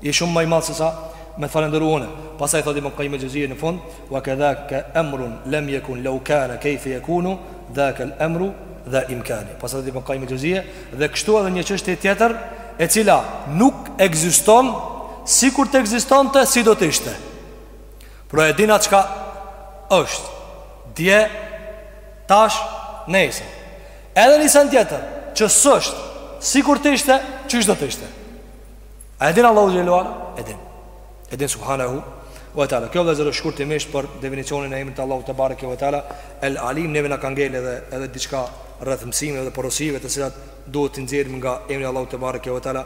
Speaker 1: Je shumë më i madh se sa me të falënderu unë. Pastaj thotë Ibn Kajim el Xheuzi në fund, wa kadhaka amrun lam yakun law kana kayfa yakunu dhakal amru dha imkani. Pastaj Ibn Kajim el Xheuzi dhe kështu edhe një çështje tjetër e cila nuk ekziston sikur të ekzistonte si do të ishte. Pra e din, a, çka është. Dje Tash, nesër. Edhe një sen tjetër, që s'është, sikur të ishte, qysh do të ishte. A e din Allahu Xhelle ve ala? E din. E din Subhanehu ve teala. Kjo vëllezër shkurtimisht për definicionin e emrit të Allahut tebareke ve teala, el alim neve na ka ngelë edhe, edhe diçka rreth mësimeve dhe porosive të cilat duhet t'i nxjerrim nga emri i Allahut tebareke ve teala,